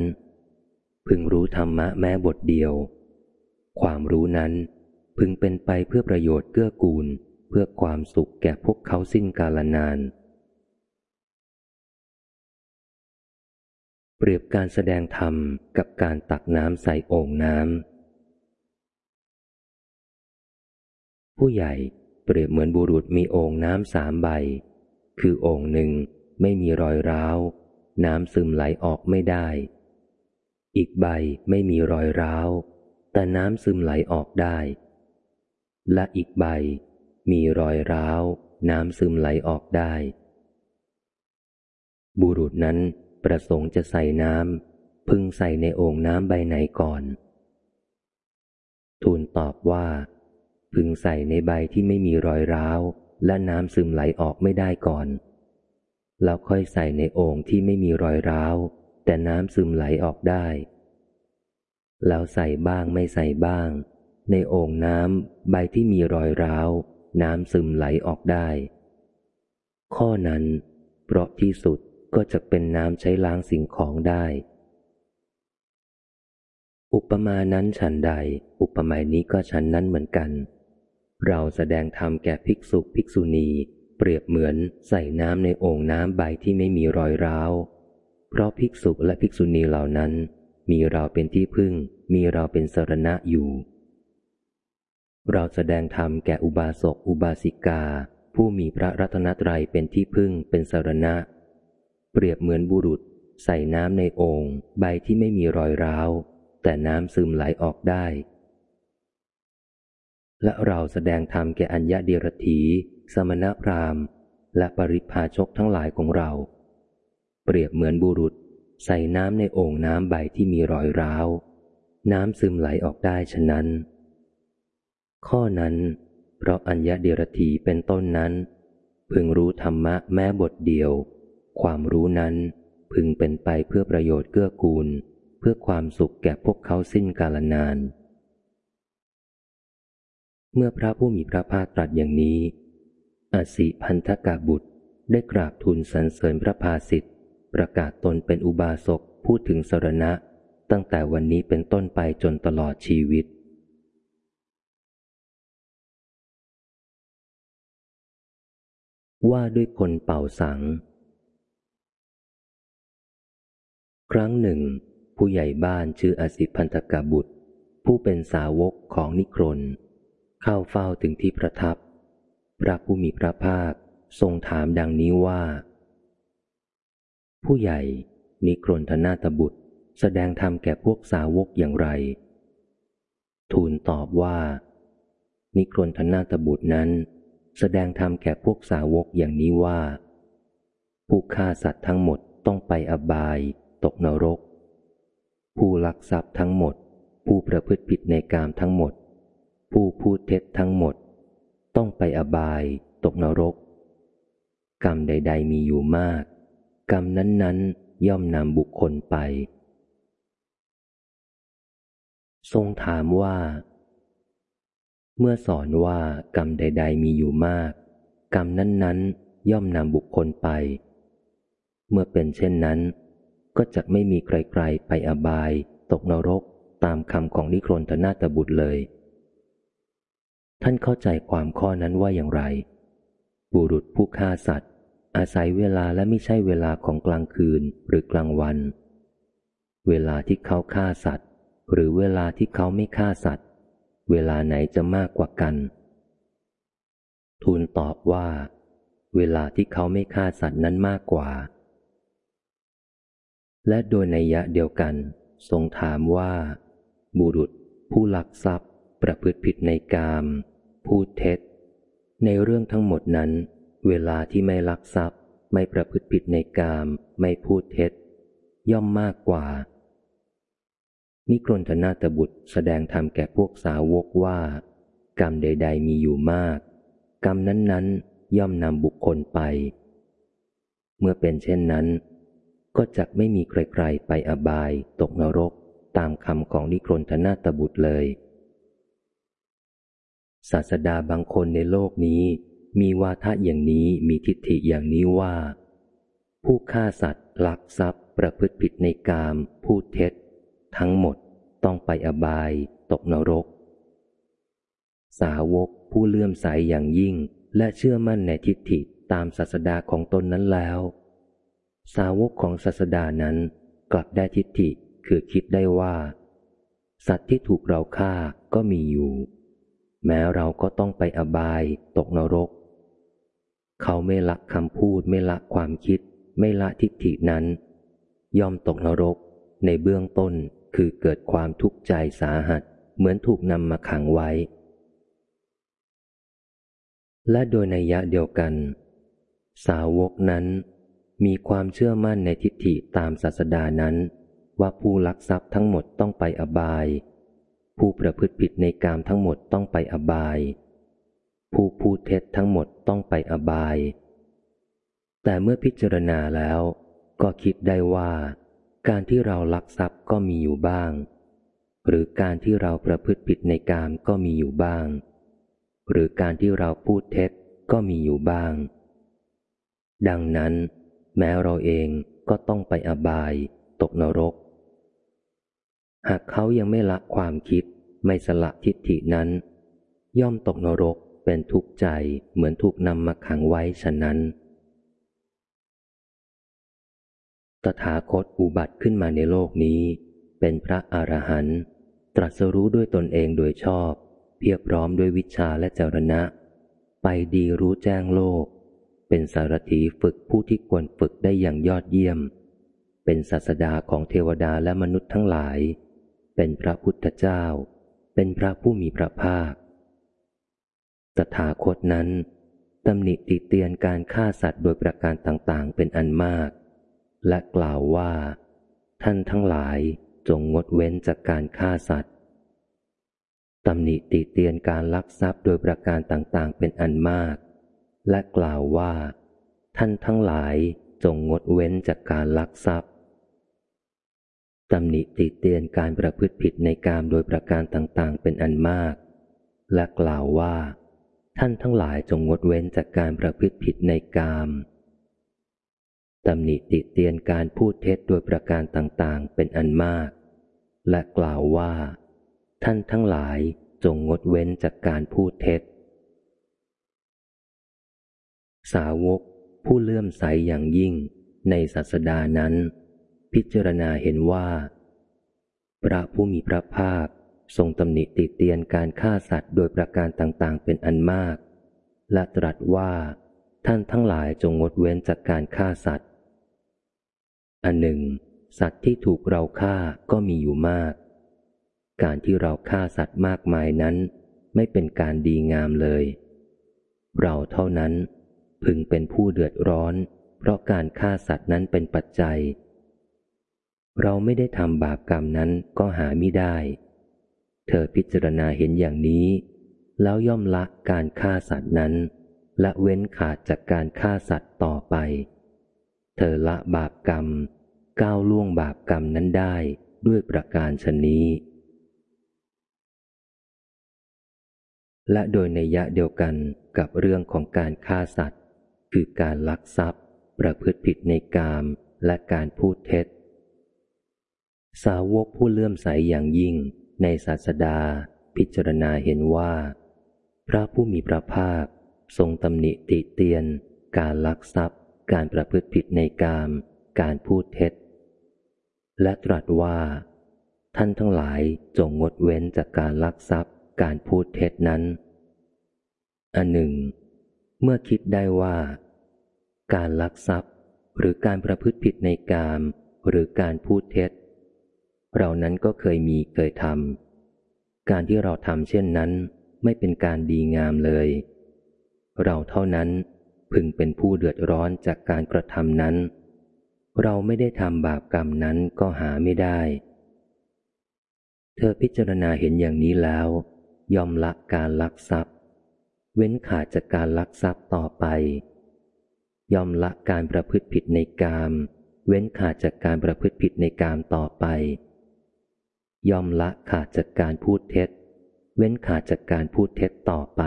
พึงรู้ธรรมะแม้บทเดียว ความรู้นั้นพึงเป็นไปเพื่อประโยชน์เกื้อกูล เพื่อความสุขแก่พวกเขาสิ้นกาลนาน เปรียบการแสดงธรรมกับการตักน้ำใส่โอ่งน้ำ ผู้ใหญ่เปรียบเหมือนบุรุษมีโอ่งน้ำสามใบ คือโอ่งหนึ่งไม่มีรอยร้าว น้ำซึมไหลออกไม่ได้ อีกใบไม่มีรอยร้าว แต่น้ำซึมไหลออกได้ และอีกใบ มีรอยร้าว น้ำซึมไหลออกได้ บุรุษนั้นประสงค์จะใส่น้ำพึงใส่ในโอ่งน้ำใบไหนก่อน ทูลตอบว่า พึงใส่ในใบที่ไม่มีรอยร้าว และน้ำซึมไหลออกไม่ได้ก่อน แล้วค่อยใส่ในโอ่งที่ไม่มีรอยร้าว แต่น้ำซึมไหลออกได้ แล้วใส่บ้างไม่ใส่บ้าง ในโอ่งน้ำใบที่มีรอยร้าว น้ำซึมไหลออกได้ ข้อนั้น เพราะที่สุดก็จะเป็นน้ำใช้ล้างสิ่งของได้ อุปมานั้นฉันใด อุปมานี้ก็ฉันนั้นเหมือนกัน เราแสดงธรรมแก่ภิกษุภิกษุณี เปรียบเหมือนใส่น้ำในโอ่งน้ำใบที่ไม่มีรอยร้าว เพราะภิกษุและภิกษุณีเหล่านั้น มีเราเป็นที่พึ่ง มีเราเป็นสรณะอยู่ เราแสดงธรรมแก่อุบาสกอุบาสิกา ผู้มีพระรัตนตรัยเป็นที่พึ่งเป็นสรณะ เปรียบเหมือนบุรุษ ใส่น้ำในโอ่งใบที่ไม่มีรอยร้าว แต่น้ำซึมไหลออกได้ และเราแสดงธรรมแก่อัญญาเดียรถีสมณพราหมณ์ และปริพาชกทั้งหลายของเรา เปรียบเหมือนบุรุษ ใส่น้ำในโอ่งน้ำใบที่มีรอยร้าว น้ำซึมไหลออกได้ฉะนั้น ข้อนั้น เพราะอัญญาเดียรถีเป็นต้นนั้น พึงรู้ธรรมะแม้บทเดียว ความรู้นั้นพึงเป็นไปเพื่อประโยชน์เกื้อกูล เพื่อความสุขแก่พวกเขาสิ้นกาลนาน เมื่อพระผู้มีพระภาคตรัสอย่างนี้อสิพันธกาบุตรได้กราบทูลสรรเสริญพระภาสิทธิ์ประกาศตนเป็นอุบาสกพูดถึงสรณะ ตั้งแต่วันนี้เป็นต้นไปจนตลอดชีวิต ว่าด้วยคนเป่าสัง ครั้งหนึ่ง ผู้ใหญ่บ้านชื่ออสิพันธกบุตร ผู้เป็นสาวกของนิครน เข้าเฝ้าถึงที่ประทับ พระผู้มีพระภาคทรงถามดังนี้ว่า ผู้ใหญ่นิครนธนาตบุตรแสดงธรรมแก่พวกสาวกอย่างไร ทูลตอบว่า นิครนธนาตบุตรนั้น แสดงธรรมแก่พวกสาวกอย่างนี้ว่า ผู้ฆ่าสัตว์ทั้งหมดต้องไปอบาย ตกนรก ผู้ลักทรัพย์ทั้งหมด ผู้ประพฤติผิดในกามทั้งหมด ผู้พูดเท็จทั้งหมด ต้องไปอบาย ตกนรก กรรมใด ๆ มีอยู่มาก กรรมนั้น ๆ ย่อมนำบุคคลไป ทรงถามว่า เมื่อสอนว่ากรรมใด ๆ มีอยู่มาก กรรมนั้นๆ ย่อมนำบุคคลไป เมื่อเป็นเช่นนั้น ก็จะไม่มีใครๆไปอบาย ตกนรกตามคำของนิครนธนาตบุตรเลย ท่านเข้าใจความข้อนั้นว่าอย่างไร บุรุษผู้ฆ่าสัตว์ อาศัยเวลาและไม่ใช่เวลาของกลางคืนหรือกลางวัน เวลาที่เขาฆ่าสัตว์ หรือเวลาที่เขาไม่ฆ่าสัตว์ เวลาไหนจะมากกว่ากัน ทูลตอบว่า เวลาที่เขาไม่ฆ่าสัตว์นั้นมากกว่า และโดยในยะเดียวกัน ทรงถามว่า บุรุษ ผู้ลักทรัพย์ ประพฤติผิดในกาม พูดเท็จ ในเรื่องทั้งหมดนั้น เวลาที่ไม่ลักทรัพย์ ไม่ประพฤติผิดในกาม ไม่พูดเท็จ ย่อมมากกว่า นิกรนธนาตบุตรแสดงธรรมแก่พวกสาวกว่า กรรมใด ๆ มีอยู่มาก กรรมนั้นๆ ย่อมนำบุคคลไป เมื่อเป็นเช่นนั้น ก็จะไม่มีใครๆไปอบาย ตกนรกตามคำของนิครนธนาตบุตรเลย ศาสดาบางคนในโลกนี้ มีวาทะอย่างนี้มีทิฏฐิอย่างนี้ว่า ผู้ฆ่าสัตว์ลักทรัพย์ ประพฤติผิดในกาม พูดเท็จ ทั้งหมดต้องไปอบายตกนรก สาวกผู้เลื่อมใสยอย่างยิ่งและเชื่อมั่นในทิฏฐิตามศาสดาของตนนั้นแล้ว สาวกของศาสดานั้นกลับได้ทิฏฐิคือคิดได้ว่า สัตว์ที่ถูกเราฆ่าก็มีอยู่ แม้เราก็ต้องไปอบายตกนรก เขาไม่ละคำพูดไม่ละความคิด ไม่ละทิฏฐินั้นยอมตกนรกในเบื้องต้น คือเกิดความทุกข์ใจสาหัส เหมือนถูกนำมาขังไว้ และโดยในยะเดียวกัน สาวกนั้น มีความเชื่อมั่นในทิฏฐิตามศาสดานั้น ว่าผู้ลักทรัพย์ทั้งหมดต้องไปอบาย ผู้ประพฤติผิดในกามทั้งหมดต้องไปอบาย ผู้พูดเท็จทั้งหมดต้องไปอบาย แต่เมื่อพิจารณาแล้วก็คิดได้ว่า การที่เราลักทรัพย์ก็มีอยู่บ้าง หรือการที่เราประพฤติผิดในกามก็มีอยู่บ้าง หรือการที่เราพูดเท็จก็มีอยู่บ้าง ดังนั้น แม้เราเองก็ต้องไปอบาย ตกนรก หากเขายังไม่ละความคิดไม่สละทิฏฐินั้น ย่อมตกนรกเป็นทุกข์ใจเหมือนถูกนำมาขังไว้ฉะนั้น ตถาคตอุบัติขึ้นมาในโลกนี้ เป็นพระอรหันต์ตรัสรู้ด้วยตนเองโดยชอบ เพียบพร้อมด้วยวิชาและเจรณะ ไปดีรู้แจ้งโลก เป็นสารถีฝึกผู้ที่ควรฝึกได้อย่างยอดเยี่ยม เป็นศาสดาของเทวดาและมนุษย์ทั้งหลาย เป็นพระพุทธเจ้า เป็นพระผู้มีพระภาค ตถาคตนั้นตำหนิติเตียนการฆ่าสัตว์โดยประการต่างๆ เป็นอันมาก และกล่าวว่า ท่านทั้งหลายจงงดเว้นจากการฆ่าสัตว์ตำหนิติเตียนการลักทรัพย์โดยประการต่างๆ เป็นอันมาก และกล่าวว่า ท่านทั้งหลายจงงดเว้นจากการลักทรัพย์ตำหนิติเตียนการประพฤติผิดในกามโดยประการต่างๆ เป็นอันมาก และกล่าวว่า ท่านทั้งหลายจงงดเว้นจากการประพฤติผิดในกาม ตำหนิติเตียนการพูดเท็จโดยประการต่างๆ เป็นอันมาก และกล่าวว่า ท่านทั้งหลายจงงดเว้นจากการพูดเท็จ สาวก ผู้เลื่อมใสอย่างยิ่งในศาสดานั้น พิจารณาเห็นว่า พระผู้มีพระภาคทรงตำหนิติเตียนการฆ่าสัตว์โดยประการต่างๆ เป็นอันมาก และตรัสว่า ท่านทั้งหลายจงงดเว้นจากการฆ่าสัตว์ อันหนึ่ง สัตว์ที่ถูกเราฆ่าก็มีอยู่มาก การที่เราฆ่าสัตว์มากมายนั้น ไม่เป็นการดีงามเลย เราเท่านั้น พึงเป็นผู้เดือดร้อน เพราะการฆ่าสัตว์นั้นเป็นปัจจัย เราไม่ได้ทำบาปกรรมนั้นก็หาไม่ได้ เธอพิจารณาเห็นอย่างนี้ แล้วย่อมละการฆ่าสัตว์นั้น และเว้นขาดจากการฆ่าสัตว์ต่อไป เธอละบาปกรรม ก้าวล่วงบาปกรรมนั้นได้ด้วยประการชนนี้ และโดยในยะเดียวกันกับเรื่องของการฆ่าสัตว์ คือการลักทรัพย์ ประพฤติผิดในกามและการพูดเท็จ สาวกผู้เลื่อมใสอย่างยิ่งในศาสดา พิจารณาเห็นว่า พระผู้มีพระภาค ทรงตำหนิติเตียน การลักทรัพย์ การประพฤติผิดในกาม การพูดเท็จ และตรัสว่า ท่านทั้งหลายจงงดเว้นจากการลักทรัพย์ การพูดเท็จนั้น อันหนึ่ง เมื่อคิดได้ว่า การลักทรัพย์หรือการประพฤติผิดในกาม หรือการพูดเท็จ เรานั้นก็เคยมีเคยทำการที่เราทำเช่นนั้น ไม่เป็นการดีงามเลย เราเท่านั้น พึงเป็นผู้เดือดร้อนจากการกระทำนั้น เราไม่ได้ทำบาปกรรมนั้นก็หาไม่ได้ เธอพิจารณาเห็นอย่างนี้แล้ว ยอมละการลักทรัพย์ เว้นขาดจากการลักทรัพย์ต่อไป ยอมละการประพฤติผิดในกามเว้นขาดจากการประพฤติผิดในกามต่อไป ยอมละขาดจากการพูดเท็จ เว้นขาดจากการพูดเท็จต่อไป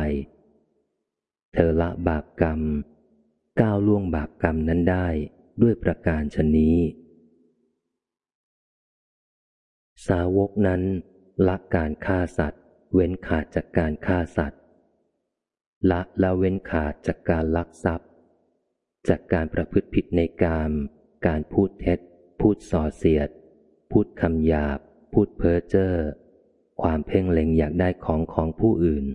เธอละบาปกรรม ก้าวล่วงบาปกรรมนั้นได้ด้วยประการชนนี้ สาวกนั้นละการฆ่าสัตว์ เว้นขาดจากการฆ่าสัตว์ ละละเว้นขาดจากการลักทรัพย์ จากการประพฤติผิดในกาม การพูดเท็จ พูดส่อเสียด พูดคำหยาบ พูดเพ้อเจ้อความเพ่งเล็งอยากได้ของของผู้อื่น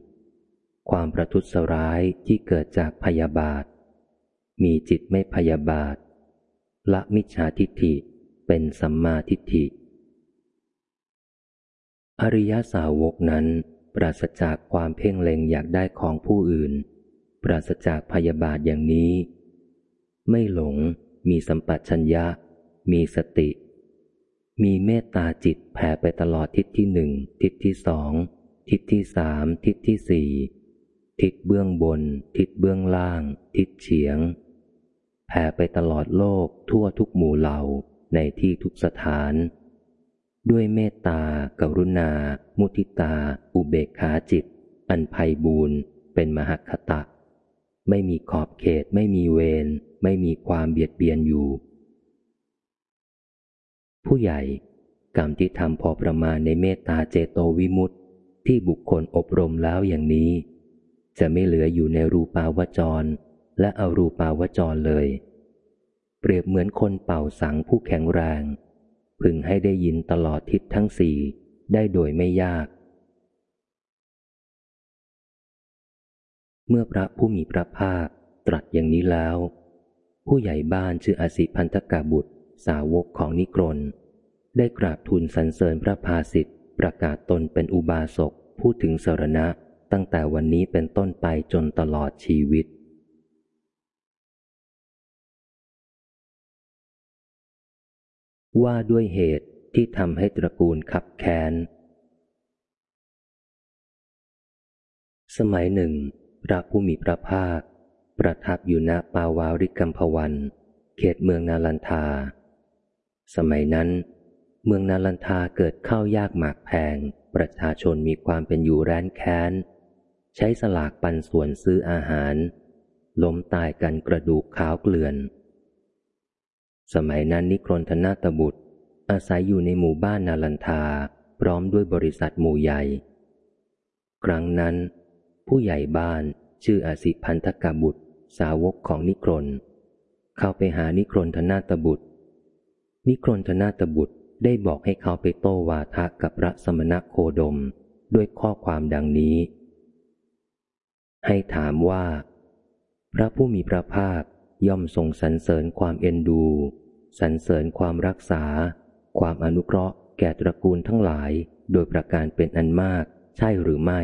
ความประทุษร้ายที่เกิดจากพยาบาท มีจิตไม่พยาบาท ละมิจฉาทิฏฐิเป็นสัมมาทิฏฐิ อริยสาวกนั้น ปราศจากความเพ่งเล็งอยากได้ของผู้อื่น ปราศจากพยาบาทอย่างนี้ ไม่หลง มีสัมปชัญญะ มีสติ มีเมตตาจิตแผ่ไปตลอดทิศที่หนึ่ง ทิศที่สอง ทิศที่สาม ทิศที่สี่ทิศเบื้องบน ทิศเบื้องล่าง ทิศเฉียง แผ่ไปตลอดโลกทั่วทุกหมู่เหล่าในที่ทุกสถาน ด้วยเมตตา กรุณา มุทิตา อุเบกขาจิต อันภัยบูนเป็นมหคตะ ไม่มีขอบเขตไม่มีเวรไม่มีความเบียดเบียนอยู่ ผู้ใหญ่กรรมที่ทำพอประมาณในเมตตาเจโตวิมุตติที่บุคคลอบรมแล้วอย่างนี้ จะไม่เหลืออยู่ในรูปาวจร และอรูปาวจรเลย เปรียบเหมือนคนเป่าสังผู้แข็งแรง พึงให้ได้ยินตลอดทิศทั้งสี่ได้โดยไม่ยาก เมื่อพระผู้มีพระภาคตรัสอย่างนี้แล้ว ผู้ใหญ่บ้านชื่ออสิพันธกาบุตรสาวกของนิกรนได้กราบทูลสรรเสริญพระภาสิทธิ์ประกาศตนเป็นอุบาสกพูดถึงสรณะตั้งแต่วันนี้เป็นต้นไปจนตลอดชีวิต ว่าด้วยเหตุที่ทำให้ตระกูลขับแค้น สมัยหนึ่ง พระผู้มีพระภาค ประทับอยู่ณปาวาริกัมพวัน เขตเมืองนาลันทา สมัยนั้น เมืองนาลันทาเกิดข้าวยากหมากแพง ประชาชนมีความเป็นอยู่แร้นแค้น ใช้สลากปันส่วนซื้ออาหาร ล้มตายกันกระดูกขาวเกลื่อน สมัยนั้นนิครนธนาตบุตร อาศัยอยู่ในหมู่บ้านนาลันทา พร้อมด้วยบริษัทหมู่ใหญ่ ครั้งนั้น ผู้ใหญ่บ้านชื่ออาศิพันธกบุตร สาวกของนิครน เข้าไปหานิครนธนาตบุตร นิครนธนาตบุตรได้บอกให้เขาไปโต้วาทะกับพระสมณโคดมด้วยข้อความดังนี้ ให้ถามว่า พระผู้มีพระภาค ย่อมทรงสรรเสริญความเอ็นดู สรรเสริญความรักษา ความอนุเคราะห์ แก่ตระกูลทั้งหลาย โดยประการเป็นอันมาก ใช่หรือไม่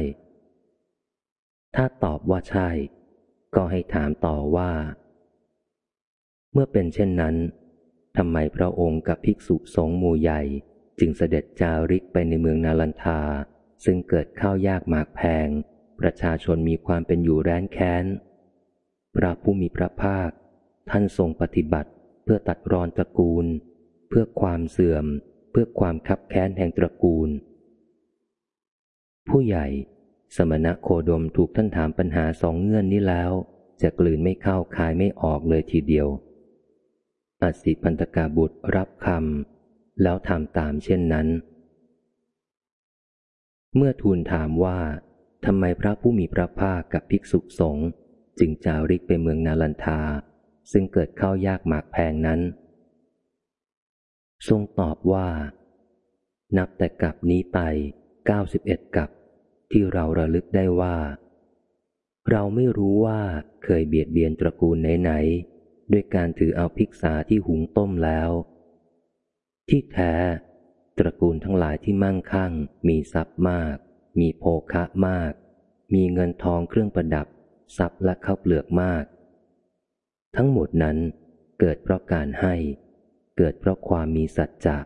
ถ้าตอบว่าใช่ ก็ให้ถามต่อว่า เมื่อเป็นเช่นนั้นทำไมพระองค์กับภิกษุสงฆ์หมู่ใหญ่ จึงเสด็จจาริกไปในเมืองนาลันทา ซึ่งเกิดข้าวยากหมากแพง ประชาชนมีความเป็นอยู่แร้นแค้น พระผู้มีพระภาค ท่านทรงปฏิบัติเพื่อตัดรอนตระกูล เพื่อความเสื่อม เพื่อความคับแค้นแห่งตระกูล ผู้ใหญ่ สมณะโคดมถูกท่านถามปัญหาสองเงื่อนนี้แล้ว จะกลืนไม่เข้าคายไม่ออกเลยทีเดียวอสิพันตกาบุตรรับคำแล้วทำตามเช่นนั้น เมื่อทูลถามว่าทำไมพระผู้มีพระภาคกับภิกษุสงฆ์จึงจาริกไปเมืองนาลันทา ซึ่งเกิดเข้ายากหมากแพงนั้น ทรงตอบว่า นับแต่กับนี้ไปเก้าสิบเอ็ดกับ ที่เราระลึกได้ว่า เราไม่รู้ว่าเคยเบียดเบียนตระกูลไหนๆด้วยการถือเอาภิกษาที่หุงต้มแล้ว ที่แท้ ตระกูลทั้งหลายที่มั่งคั่ง มีทรัพย์มาก มีโภคะมาก มีเงินทองเครื่องประดับ ทรัพย์และข้าวเปลือกมาก ทั้งหมดนั้นเกิดเพราะการให้ เกิดเพราะความมีสัจจะ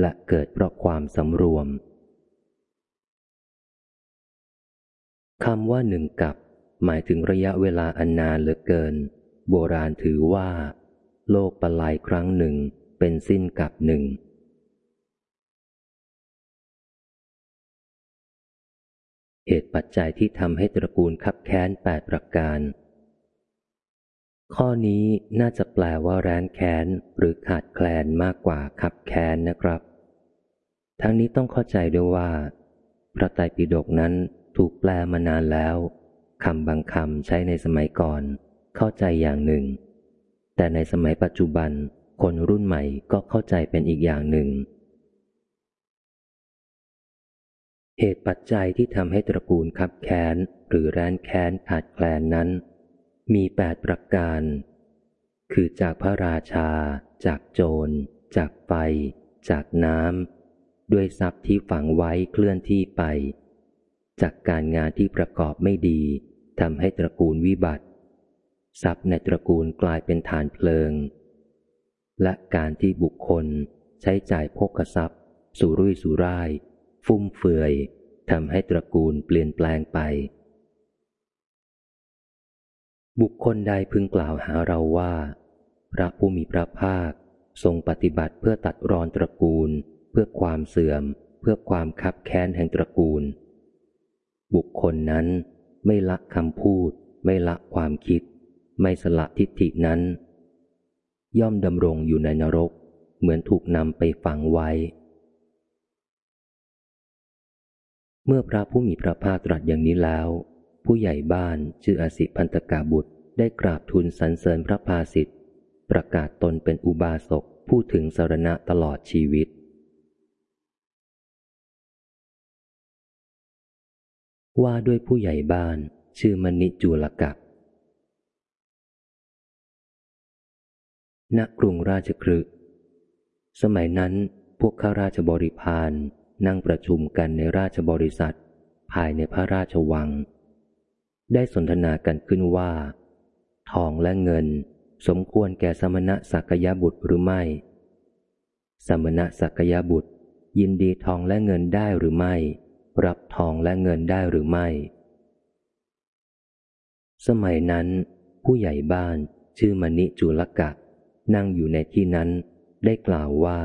และเกิดเพราะความสำรวมคำว่าหนึ่งกับ หมายถึงระยะเวลาอันนานเหลือเกิน โบราณถือว่า โลกประลายครั้งหนึ่งเป็นสิ้นกับหนึ่งเหตุปัจจัยที่ทำให้ตระกูลขับแค้นแปดประการ ข้อนี้น่าจะแปลว่าแร้นแค้นหรือขาดแคลนมากกว่าขับแค้นนะครับ ทั้งนี้ต้องเข้าใจด้วยว่า พระไตรปิฎกนั้นถูกแปลมานานแล้วคำบางคำใช้ในสมัยก่อน เข้าใจอย่างหนึ่ง แต่ในสมัยปัจจุบัน คนรุ่นใหม่ก็เข้าใจเป็นอีกอย่างหนึ่ง เหตุปัจจัยที่ทำให้ตระกูลคับแค้นหรือแรนแค้นขาดแคลนนั้น มีแปดประการ คือจากพระราชา จากโจร จากไฟ จากน้ำ ด้วยทรัพย์ที่ฝังไว้เคลื่อนที่ไป จากการงานที่ประกอบไม่ดีทำให้ตระกูลวิบัติ ทรัพย์ในตระกูลกลายเป็นฐานเพลิง และการที่บุคคลใช้จ่ายพกทรัพย์ สุรุ่ยสุร่าย ฟุ่มเฟือยทำให้ตระกูลเปลี่ยนแปลงไป บุคคลใดพึงกล่าวหาเราว่า พระผู้มีพระภาค ทรงปฏิบัติเพื่อตัดรอนตระกูล เพื่อความเสื่อม เพื่อความคับแค้นแห่งตระกูล บุคคลนั้นไม่ละคำพูด ไม่ละความคิด ไม่สละทิฏฐินั้น ย่อมดำรงอยู่ในนรก เหมือนถูกนำไปฝังไว้ เมื่อพระผู้มีพระภาคตรัสอย่างนี้แล้ว ผู้ใหญ่บ้านชื่ออสิพันตกาบุตรได้กราบทูลสรรเสริญพระภาสิทธิ์ประกาศตนเป็นอุบาสกผู้ถึงสารณะตลอดชีวิต ว่าด้วยผู้ใหญ่บ้านชื่อมณิจูลกะณกรุงราชครึสมัยนั้นพวกข้าราชบริพารนั่งประชุมกันในราชบริษัท ภายในพระราชวัง ได้สนทนากันขึ้นว่า ทองและเงิน สมควรแก่สมณะสักยบุตรหรือไม่ สมณะสักยบุตร ยินดีทองและเงินได้หรือไม่ รับทองและเงินได้หรือไม่ สมัยนั้น ผู้ใหญ่บ้านชื่อมณิจุลกะ นั่งอยู่ในที่นั้นได้กล่าวว่า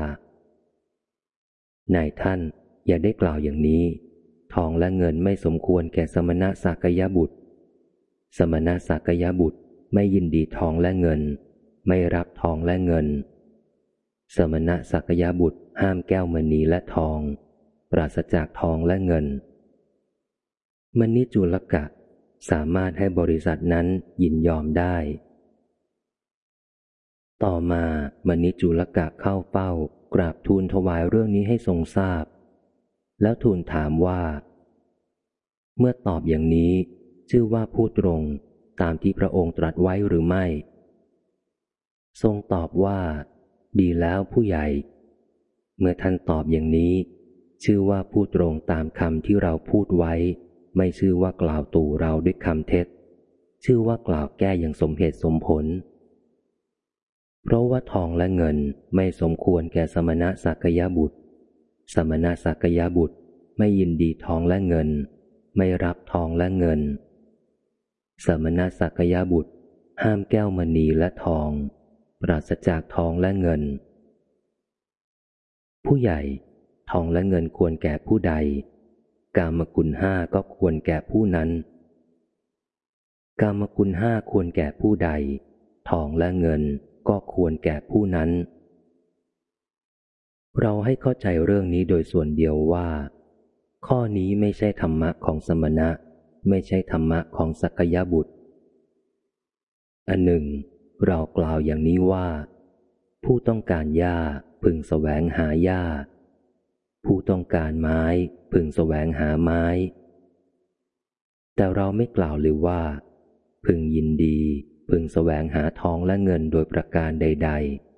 นายท่านอย่าได้กล่าวอย่างนี้ ทองและเงินไม่สมควรแก่สมณะสักยบุตร สมณะสักยบุตรไม่ยินดีทองและเงิน ไม่รับทองและเงิน สมณะสักยบุตรห้ามแก้วมณีและทอง ปราศจากทองและเงินมณิจุลกะ สามารถให้บริษัทนั้นยินยอมได้ ต่อมามณิจุลกะเข้าเป้ากราบทูลถวายเรื่องนี้ให้ทรงทราบ แล้วทูลถามว่า เมื่อตอบอย่างนี้ ชื่อว่าพูดตรงตามที่พระองค์ตรัสไว้หรือไม่ ทรงตอบว่า ดีแล้วผู้ใหญ่ เมื่อท่านตอบอย่างนี้ ชื่อว่าพูดตรงตามคำที่เราพูดไว้ ไม่ชื่อว่ากล่าวตู่เราด้วยคำเท็จ ชื่อว่ากล่าวแก้อย่างสมเหตุสมผล เพราะว่าทองและเงินไม่สมควรแก่สมณะสักยบุตร สมณะสักยบุตรไม่ยินดีทองและเงิน ไม่รับทองและเงิน สมณะสักยบุตร ห้ามแก้วมณีและทอง ปราศจากทองและเงิน ผู้ใหญ่ ทองและเงินควรแก่ผู้ใด กามกุลห้าก็ควรแก่ผู้นั้น กามคุณห้าควรแก่ผู้ใด ทองและเงินก็ควรแก่ผู้นั้น เราให้เข้าใจเรื่องนี้โดยส่วนเดียวว่า ข้อนี้ไม่ใช่ธรรมะของสมณะ ไม่ใช่ธรรมะของสักยบุตร อันหนึ่ง เรากล่าวอย่างนี้ว่า ผู้ต้องการหญ้าพึงแสวงหาหญ้า ผู้ต้องการไม้พึงแสวงหาไม้ แต่เราไม่กล่าวเลยว่า พึงยินดี พึงแสวงหาทองและเงินโดยประการใด ๆ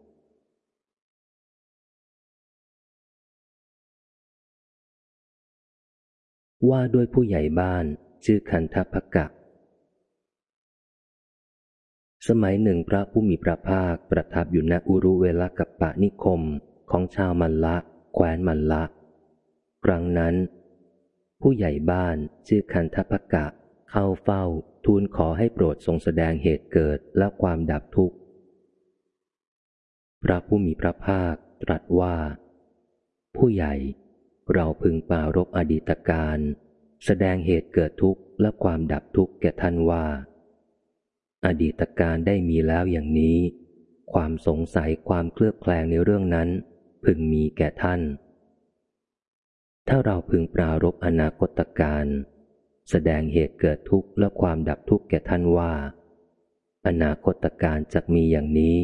ว่าด้วยผู้ใหญ่บ้าน ชื่อคันทพกะ สมัยหนึ่งพระผู้มีพระภาคประทับอยู่ณอุรุเวลกัปปะนิคมของชาวมันละ แคว้นมันละ ครั้งนั้น ผู้ใหญ่บ้านชื่อคันทพกะ เข้าเฝ้าทูลขอให้โปรดทรงแสดงเหตุเกิดและความดับทุกข์ พระผู้มีพระภาคตรัสว่า ผู้ใหญ่เราพึงปารบอดีตการ แสดงเหตุเกิดทุกข์และความดับทุกข์แก่ท่านว่า อดีตการได้มีแล้วอย่างนี้ ความสงสัยความเคลือบแคลงในเรื่องนั้น พึงมีแก่ท่าน ถ้าเราพึงปรารบอนาคตการ แสดงเหตุเกิดทุกข์และความดับทุกข์แก่ท่านว่า อนาคตการจะมีอย่างนี้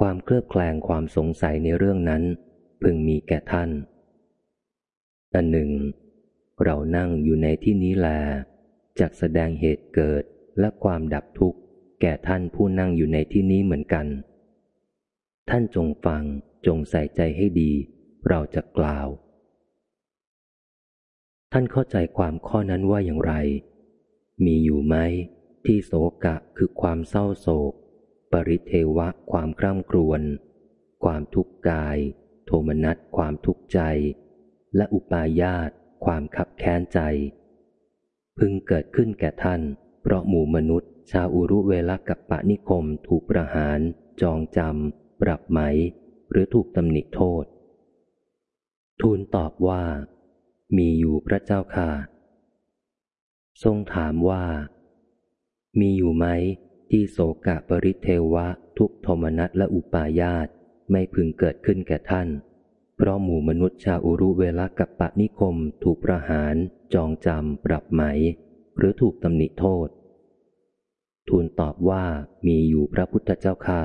ความเคลือบแคลงความสงสัยในเรื่องนั้น พึงมีแก่ท่านอันหนึ่ง เรานั่งอยู่ในที่นี้แลจากแสดงเหตุเกิดและความดับทุกข์ แก่ท่านผู้นั่งอยู่ในที่นี้เหมือนกัน ท่านจงฟังจงใส่ใจให้ดี เราจะกล่าว ท่านเข้าใจความข้อนั้นว่าอย่างไร มีอยู่ไหมที่โศกะคือความเศร้าโศก ปริเทวะความคร่ำครวญ ความทุกข์กาย โทมนัสความทุกข์ใจ และอุปาญาต ความขับแค้นใจ พึงเกิดขึ้นแก่ท่าน เพราะหมู่มนุษย์ ชาวอุรุเวลกับปะนิคมถูกประหาร จองจำ ปรับไหม หรือถูกตำหนิโทษ ทูลตอบว่า มีอยู่พระเจ้าค่ะ ทรงถามว่า มีอยู่ไหม ที่โสกะปริเทวะ ทุกโทมนัสและอุปาญาตไม่พึงเกิดขึ้นแก่ท่าน เพราะหมู่มนุษย์ชาวอุรุเวลากับปะนิคม ถูกประหาร จองจำ ปรับไหม หรือถูกตำหนิโทษ ทูลตอบว่ามีอยู่พระพุทธเจ้าค่ะ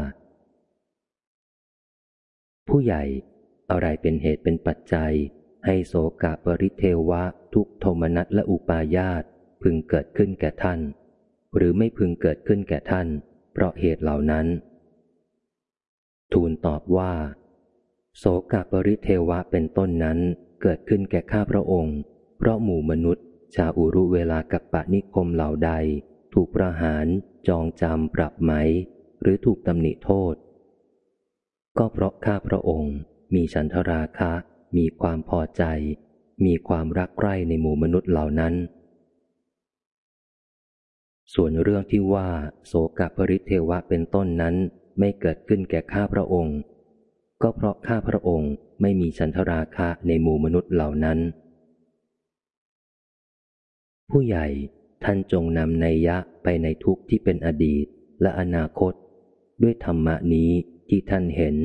ผู้ใหญ่อะไรเป็นเหตุเป็นปัจจัย ให้โสกะปริเทวะ ทุกโทมนัสและอุปาญาตพึงเกิดขึ้นแก่ท่าน หรือไม่พึงเกิดขึ้นแก่ท่าน เพราะเหตุเหล่านั้น ทูลตอบว่า โสกะปริเทวะเป็นต้นนั้นเกิดขึ้นแก่ข้าพระองค์ เพราะหมู่มนุษย์ ชาอุรุเวลากับปะนิคมเหล่าใด ถูกประหารจองจำปรับไหม หรือถูกตำหนิโทษ ก็เพราะข้าพระองค์ มีฉันทราคะ มีความพอใจ มีความรักใคร่ในหมู่มนุษย์เหล่านั้น ส่วนเรื่องที่ว่า โสกปริเทวะเป็นต้นนั้นไม่เกิดขึ้นแก่ข้าพระองค์ ก็เพราะข้าพระองค์ไม่มีฉันทราคะในหมู่มนุษย์เหล่านั้น ผู้ใหญ่ท่านจงนำในยะไปในทุกที่เป็นอดีตและอนาคต ด้วยธรรมะนี้ที่ท่านเห็น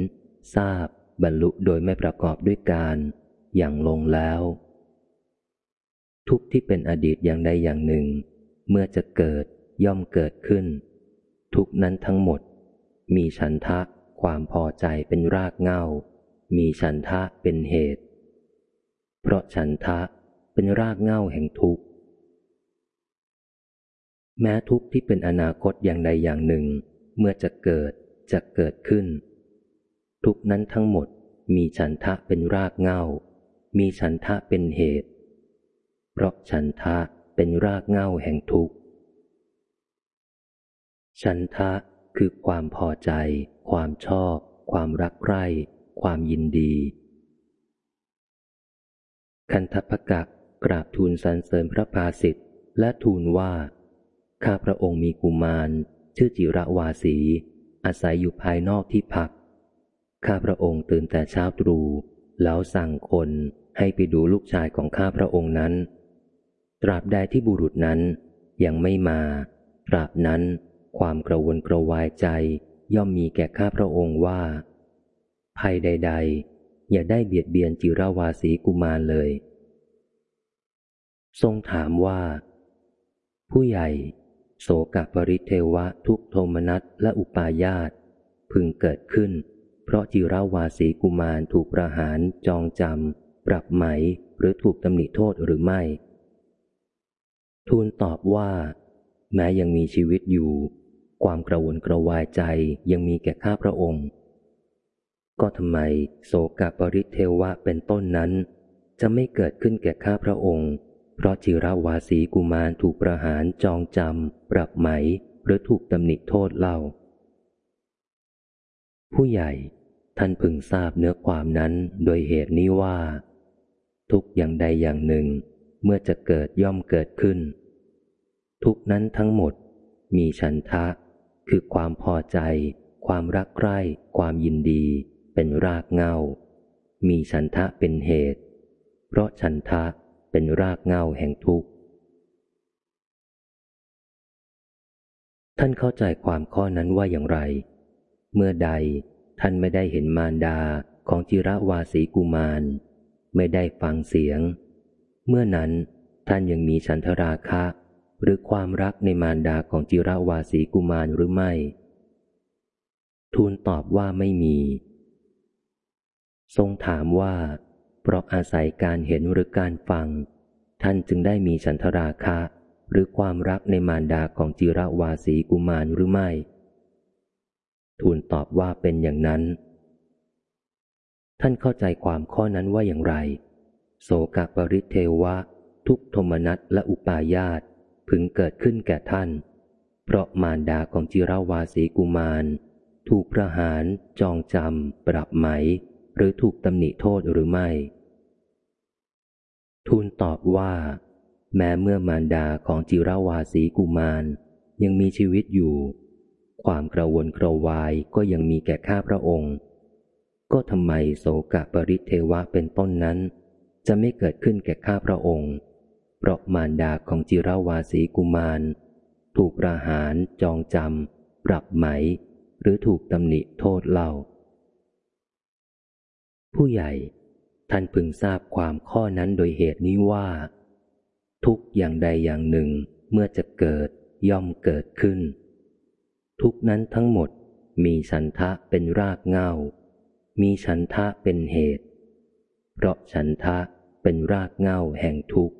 ทราบบรรลุโดยไม่ประกอบด้วยการอย่างลงแล้ว ทุกที่เป็นอดีตอย่างใดอย่างหนึ่ง เมื่อจะเกิดย่อมเกิดขึ้น ทุกนั้นทั้งหมด มีฉันทะ ความพอใจเป็นรากเงามีฉันทะเป็นเหตุ เพราะฉันทะเป็นรากเงาแห่งทุกข์ แม้ทุกข์ที่เป็นอนาคตอย่างใดอย่างหนึ่ง เมื่อจะเกิดจะเกิดขึ้น ทุกนั้นทั้งหมดมีฉันทะเป็นรากเงามีฉันทะเป็นเหตุ เพราะฉันทะเป็นรากเงาแห่งทุกข์ ฉันทะ คือความพอใจ ความชอบ ความรักใคร่ ความยินดี คันทพกะกราบทูลสรรเสริญพระภาสิทธิ์และทูลว่า ข้าพระองค์มีกุมาร ชื่อจิระวาสี อาศัยอยู่ภายนอกที่พัก ข้าพระองค์ตื่นแต่เช้าตรู่แล้วสั่งคนให้ไปดูลูกชายของข้าพระองค์นั้น ตราบใดที่บุรุษนั้นยังไม่มา ตราบนั้น ความกระวนกระวายใจย่อมมีแก่ข้าพระองค์ว่า ภัยใด ๆ อย่าได้เบียดเบียนจิราวาสีกุมารเลย ทรงถามว่า ผู้ใหญ่ โสกปริเทวะทุกโทมนัสและอุปาญาตพึงเกิดขึ้น เพราะจิราวาสีกุมารถูกประหารจองจำปรับไหมหรือถูกตำหนิโทษหรือไม่ ทูลตอบว่า แม้ยังมีชีวิตอยู่ ความกระวนกระวายใจยังมีแก่ข้าพระองค์ ก็ทำไมโสกปริเทวะเป็นต้นนั้น จะไม่เกิดขึ้นแก่ข้าพระองค์ เพราะจิราวาสีกุมารถูกประหารจองจำ ปรับไหม หรือถูกตำหนิโทษเล่า ผู้ใหญ่ท่านพึงทราบเนื้อความนั้นโดยเหตุนี้ว่า ทุกอย่างใดอย่างหนึ่ง เมื่อจะเกิดย่อมเกิดขึ้น ทุกนั้นทั้งหมดมีฉันทะ คือความพอใจ ความรักใคร่ความยินดี เป็นรากเงามีฉันทะเป็นเหตุ เพราะฉันทะเป็นรากเงาแห่งทุกข์ ท่านเข้าใจความข้อนั้นว่าอย่างไร เมื่อใดท่านไม่ได้เห็นมารดาของจิรวาสีกุมาร ไม่ได้ฟังเสียง เมื่อนั้นท่านยังมีฉันทราคะ หรือความรักในมารดาของจิรวาสีกุมารหรือไม่ ทูลตอบว่าไม่มี ทรงถามว่า เพราะอาศัยการเห็นหรือการฟัง ท่านจึงได้มีฉันทราคะ หรือความรักในมารดาของจิรวาสีกุมารหรือไม่ ทูลตอบว่าเป็นอย่างนั้น ท่านเข้าใจความข้อนั้นว่าอย่างไร โสกปริเทวะ ทุกโทมนัสและอุปาญาต พึงเกิดขึ้นแก่ท่าน เพราะมารดาของจิราวาสีกุมาร ถูกประหารจองจำปรับไหม หรือถูกตำหนิโทษหรือไม่ ทูลตอบว่า แม้เมื่อมารดาของจิราวาสีกุมาร ยังมีชีวิตอยู่ ความกระวนกระวายก็ยังมีแก่ข้าพระองค์ ก็ทำไมโสกะปริเทวะเป็นต้นนั้น จะไม่เกิดขึ้นแก่ข้าพระองค์ เพราะมารดาของจิราวาสีกุมาร ถูกประหารจองจำปรับไหม หรือถูกตำหนิโทษเล่า ผู้ใหญ่ ท่านพึงทราบความข้อนั้นโดยเหตุนี้ว่า ทุกอย่างใดอย่างหนึ่งเมื่อจะเกิดย่อมเกิดขึ้น ทุกนั้นทั้งหมดมีฉันทะเป็นรากเงามีฉันทะเป็นเหตุ เพราะฉันทะเป็นรากเงาแห่งทุกข์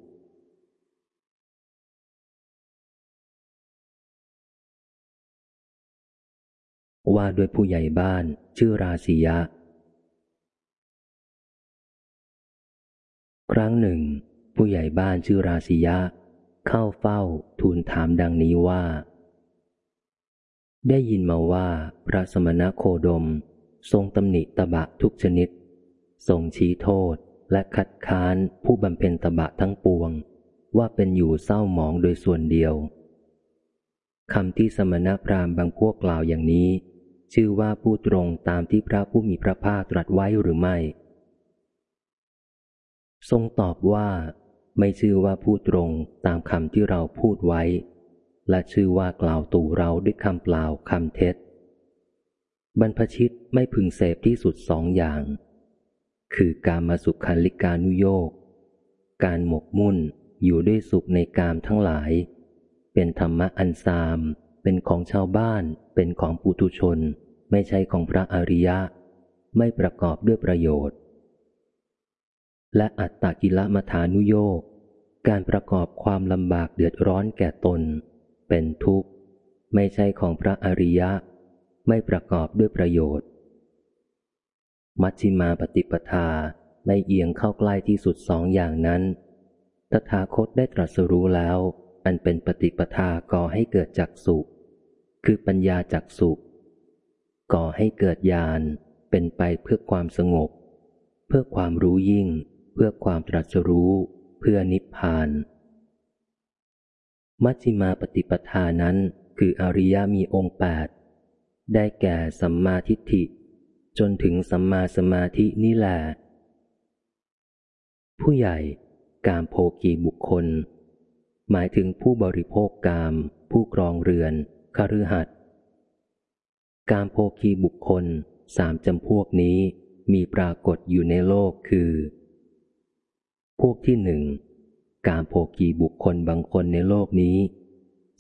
ว่าโดยผู้ใหญ่บ้านชื่อราศียะ ครั้งหนึ่ง ผู้ใหญ่บ้านชื่อราศียะ เข้าเฝ้าทูลถามดังนี้ว่า ได้ยินมาว่าพระสมณโคดม ทรงตำหนิตบะทุกชนิด ทรงชี้โทษและคัดค้านผู้บำเพ็ญตบะทั้งปวง ว่าเป็นอยู่เศร้าหมองโดยส่วนเดียวคำที่สมณพราหมณ์บางพวกกล่าวอย่างนี้ ชื่อว่าผู้ตรงตามที่พระผู้มีพระภาคตรัสไว้หรือไม่ ทรงตอบว่า ไม่ชื่อว่าผู้ตรงตามคำที่เราพูดไว้ และชื่อว่ากล่าวตู่เราด้วยคำเปล่าคำเท็จ บรรพชิตไม่พึงเสพที่สุดสองอย่าง คือการมาสุขคันลิกานุโยกการหมกมุ่นอยู่ด้วยสุขในกามทั้งหลาย เป็นธรรมะอันซาม เป็นของชาวบ้าน เป็นของปุถุชน ไม่ใช่ของพระอริยะ ไม่ประกอบด้วยประโยชน์ และอัตตกิลมัฐานุโยกการประกอบความลำบากเดือดร้อนแก่ตน เป็นทุกข์ ไม่ใช่ของพระอริยะ ไม่ประกอบด้วยประโยชน์ มัชฌิมาปฏิปทาไม่เอียงเข้าใกล้ที่สุดสองอย่างนั้น ตถาคตได้ตรัสรู้แล้ว อันเป็นปฏิปทาก่อให้เกิดจักสุคือปัญญาจักสุ ก่อให้เกิดญาณเป็นไปเพื่อความสงบ เพื่อความรู้ยิ่ง เพื่อความตรัสรู้ เพื่อนิพพาน มัชฌิมาปฏิปทานั้นคืออริยมีองค์แปดได้แก่สัมมาทิฏฐิ จนถึงสัมมาสมาธินี่แหละผู้ใหญ่การโพกีบุคคล หมายถึงผู้บริโภคกาม ผู้ครองเรือนคฤหัสถ์ การโภคีบุคคลสามจำพวกนี้มีปรากฏอยู่ในโลกคือ พวกที่หนึ่งการโภคีบุคคลบางคนในโลกนี้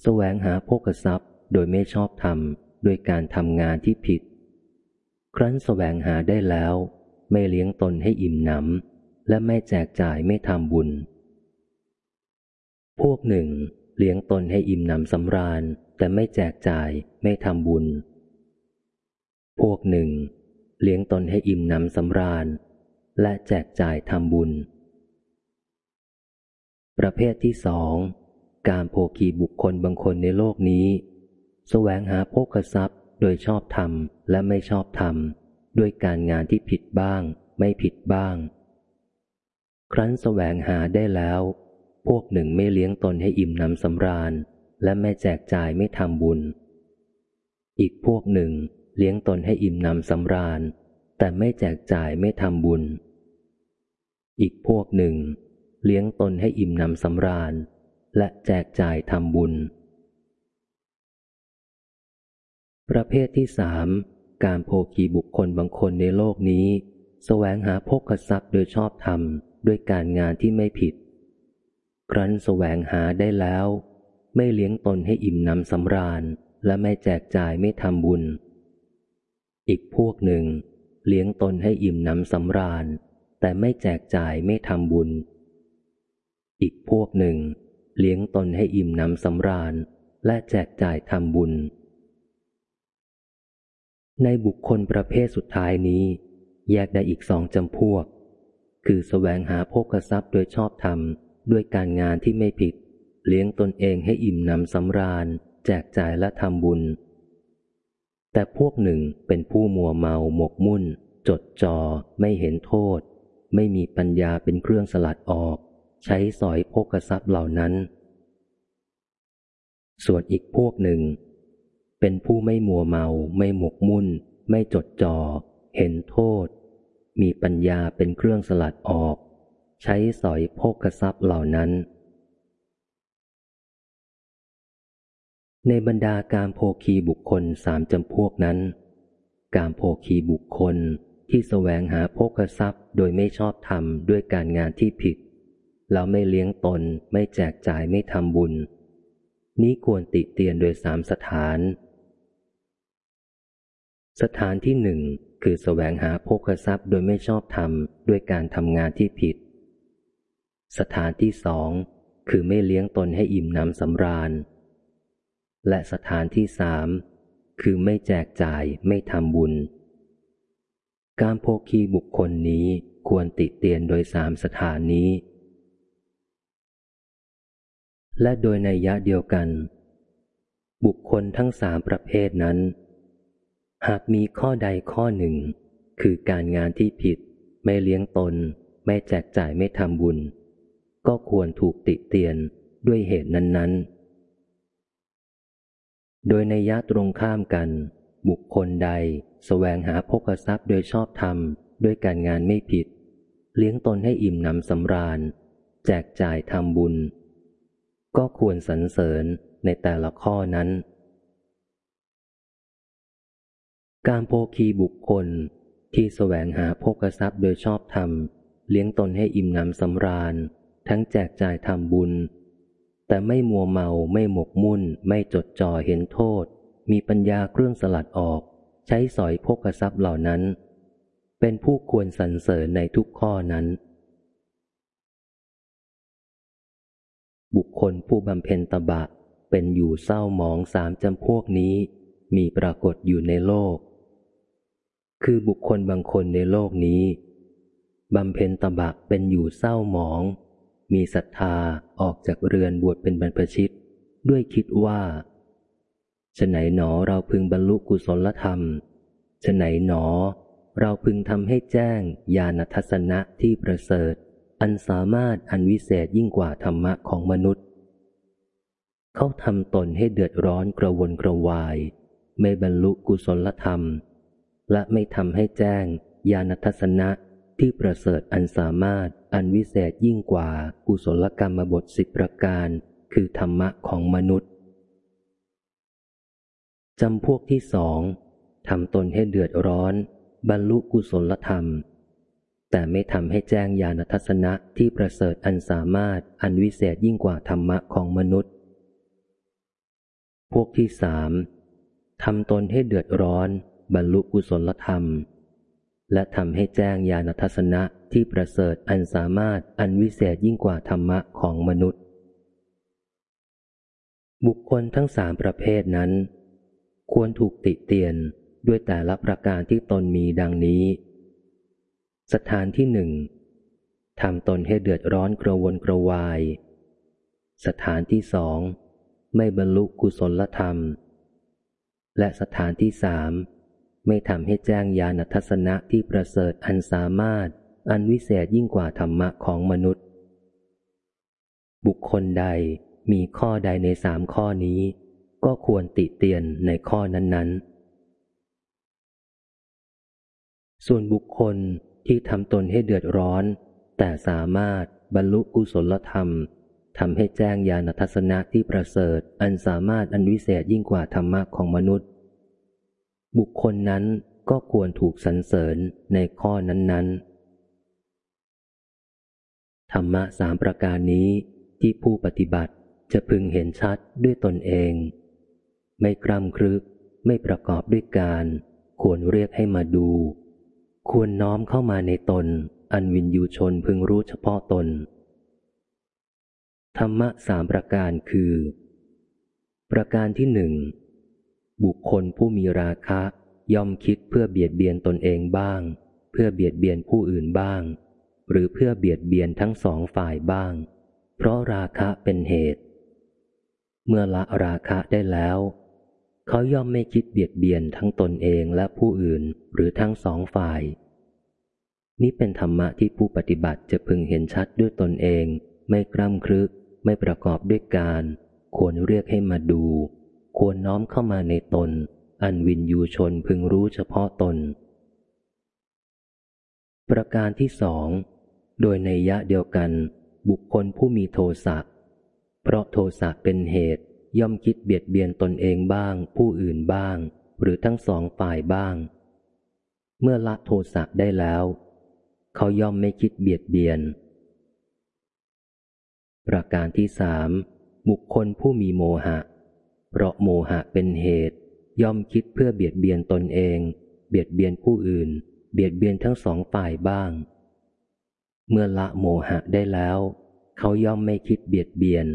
แสวงหาโภกทรัพย์โดยไม่ชอบธรรมด้วยการทำงานที่ผิด ครั้นแสวงหาได้แล้ว ไม่เลี้ยงตนให้อิ่มหนำและไม่แจกจ่ายไม่ทำบุญ พวกหนึ่ง เลี้ยงตนให้อิ่มหนำสำราญ แต่ไม่แจกจ่ายไม่ทำบุญ พวกหนึ่ง เลี้ยงตนให้อิ่มหนำสำราญ และแจกจ่ายทำบุญ ประเภทที่สองการโภคีบุคคลบางคนในโลกนี้แสวงหาโภคทรัพย์โดยชอบธรรมและไม่ชอบธรรมด้วยการงานที่ผิดบ้าง ไม่ผิดบ้าง ครั้นแสวงหาได้แล้ว พวกหนึ่งไม่เลี้ยงตนให้อิ่มน้ำสำราญ และไม่แจกจ่ายไม่ทำบุญ อีกพวกหนึ่ง เลี้ยงตนให้อิ่มนำสำราญ แต่ไม่แจกจ่ายไม่ทำบุญ อีกพวกหนึ่ง เลี้ยงตนให้อิ่มนำสำราญ และแจกจ่ายทำบุญ ประเภทที่สามการโภคีบุคคลบางคนในโลกนี้สแสวงหาพกทรัพย์โดยชอบธรรมด้วยการงานที่ไม่ผิด ครั้นสแสวงหาได้แล้ว ไม่เลี้ยงตนให้อิ่มนำสำราญ และไม่แจกจ่ายไม่ทำบุญ อีกพวกหนึ่ง เลี้ยงตนให้อิ่มน้ำสำราญ แต่ไม่แจกจ่ายไม่ทำบุญ อีกพวกหนึ่ง เลี้ยงตนให้อิ่มน้ำสำราญ และแจกจ่ายทำบุญ ในบุคคลประเภทสุดท้ายนี้ แยกได้อีกสองจำพวก คือสแสวงหาโภคทรัพย์โดยชอบธรรมด้วยการงานที่ไม่ผิด เลี้ยงตนเองให้อิ่มหนำสำราญ แจกจ่ายและทำบุญ แต่พวกหนึ่งเป็นผู้มัวเมาหมกมุ่น จดจอ่อไม่เห็นโทษ ไม่มีปัญญาเป็นเครื่องสลัดออก ใช้สอยโภคทรัพย์เหล่านั้น ส่วนอีกพวกหนึ่ง เป็นผู้ไม่มัวเมาไม่หมกมุ่น ไม่จดจอ่อเห็นโทษ มีปัญญาเป็นเครื่องสลัดออก ใช้สอยโภกทรัพย์เหล่านั้น ในบรรดาการโภคีบุคคลสามจำพวกนั้น การโภคีบุคคลที่แสวงหาโภกทรัพย์ โดยไม่ชอบธรรมด้วยการงานที่ผิด แล้วไม่เลี้ยงตนไม่แจกจ่ายไม่ทำบุญ นี้ควรติเตียนโดยสามสถาน สถานที่หนึ่งคือแสวงหาโภคทรัพย์โดยไม่ชอบธรรมด้วยการทำงานที่ผิด สถานที่สองคือไม่เลี้ยงตนให้อิ่มน้ำสำราญ และสถานที่สามคือไม่แจกจ่ายไม่ทำบุญ การโภคีบุคคลนี้ควรติเตียนโดยสามสถานนี้ และโดยในยะเดียวกัน บุคคลทั้งสามประเภทนั้น หากมีข้อใดข้อหนึ่ง คือการงานที่ผิด ไม่เลี้ยงตน ไม่แจกจ่ายไม่ทำบุญ ก็ควรถูกติเตียนด้วยเหตุนั้นๆ โดยในยะตรงข้ามกัน บุคคลใดสแสวงหาพกทรัพย์โดยชอบธรรมด้วยการงานไม่ผิด เลี้ยงตนให้อิ่มหนำสำราญ แจกจ่ายทำบุญ ก็ควรสรรเสริญในแต่ละข้อนั้น การโภคีบุคคลที่แสวงหาโภกทรัพย์โดยชอบธรรม เลี้ยงตนให้อิ่มหนำสำราญ ทั้งแจกจ่ายทำบุญ แต่ไม่มัวเมาไม่หมกมุ่น ไม่จดจ่อเห็นโทษ มีปัญญาเครื่องสลัดออก ใช้สอยโภกทรัพย์เหล่านั้น เป็นผู้ควรสรรเสริญในทุกข้อนั้น บุคคลผู้บำเพ็ญตบะ เป็นอยู่เศร้าหมองสามจำพวกนี้ มีปรากฏอยู่ในโลก คือบุคคลบางคนในโลกนี้บำเพ็ญตบะเป็นอยู่เศร้าหมอง มีศรัทธาออกจากเรือนบวชเป็นบรรพชิต ด้วยคิดว่าฉไหนหนอเราพึงบรรลุกุศลธรรมฉไหนหนอ เราพึงทำให้แจ้งญาณทัศนะที่ประเสริฐ อันสามารถอันวิเศษยิ่งกว่าธรรมะของมนุษย์ เขาทำตนให้เดือดร้อนกระวนกระวาย ไม่บรรลุกุศลธรรม และไม่ทำให้แจ้งญาณทัศนะ ที่ประเสริฐอันสามารถอันวิเศษยิ่งกว่ากุศลกรรมบทสิบประการ คือธรรมะของมนุษย์จำพวกที่สองทำตนให้เดือดร้อน บรรลุกุศลธรรม แต่ไม่ทำให้แจ้งญาณทัศนะที่ประเสริฐอันสามารถอันวิเศษยิ่งกว่าธรรมะของมนุษย์ พวกที่สามทำตนให้เดือดร้อน บรรลุกุศลธรรม และทำให้แจ้งญาณทัศนะที่ประเสริฐอันสามารถอันวิเศษยิ่งกว่าธรรมะของมนุษย์ บุคคลทั้งสามประเภทนั้น ควรถูกติเตียนด้วยแต่ละประการที่ตนมีดังนี้ สถานที่หนึ่งทำตนให้เดือดร้อนกระวนกระวาย สถานที่สอง ไม่บรรลุกุศลธรรม และสถานที่สาม ไม่ทำให้แจ้งญาณทัศนะที่ประเสริฐอันสามารถ อันวิเศษยิ่งกว่าธรรมะของมนุษย์ บุคคลใดมีข้อใดในสามข้อนี้ ก็ควรติเตียนในข้อนั้น ๆ ส่วนบุคคลที่ทำตนให้เดือดร้อน แต่สามารถบรรลุกุศลธรรมทำให้แจ้งญาณทัศนะที่ประเสริฐ อันสามารถอันวิเศษยิ่งกว่าธรรมะของมนุษย์ บุคคลนั้นก็ควรถูกสรรเสริญในข้อนั้น ๆ ธรรมะสามประการนี้ที่ผู้ปฏิบัติจะพึงเห็นชัดด้วยตนเอง ไม่กล้ำครึก ไม่ประกอบด้วยการ ควรเรียกให้มาดู ควรน้อมเข้ามาในตน อันวินยูชนพึงรู้เฉพาะตน ธรรมะสามประการคือ ประการที่หนึ่ง บุคคลผู้มีราคะ ย่อมคิดเพื่อเบียดเบียนตนเองบ้าง เพื่อเบียดเบียนผู้อื่นบ้าง หรือเพื่อเบียดเบียนทั้งสองฝ่ายบ้าง เพราะราคะเป็นเหตุ เมื่อละราคะได้แล้ว เขาย่อมไม่คิดเบียดเบียนทั้งตนเองและผู้อื่นหรือทั้งสองฝ่าย นี่เป็นธรรมะที่ผู้ปฏิบัติจะพึงเห็นชัดด้วยตนเอง ไม่กล้ำครึก ไม่ประกอบด้วยการ ควรเรียกให้มาดู ควรน้อมเข้ามาในตน อันวินยูชนพึงรู้เฉพาะตน ประการที่สอง โดยในยะเดียวกัน บุคคลผู้มีโทสะเพราะโทสะเป็นเหตุย่อมคิดเบียดเบียนตนเองบ้าง ผู้อื่นบ้าง หรือทั้งสองฝ่ายบ้าง เมื่อละโทสะได้แล้ว เขาย่อมไม่คิดเบียดเบียน ประการที่สามบุคคลผู้มีโมหะ เพราะโมหะเป็นเหตุ ย่อมคิดเพื่อเบียดเบียนตนเอง เบียดเบียนผู้อื่น เบียดเบียนทั้งสองฝ่ายบ้าง เมื่อละโมหะได้แล้ว เขาย่อมไม่คิดเบียดเบียน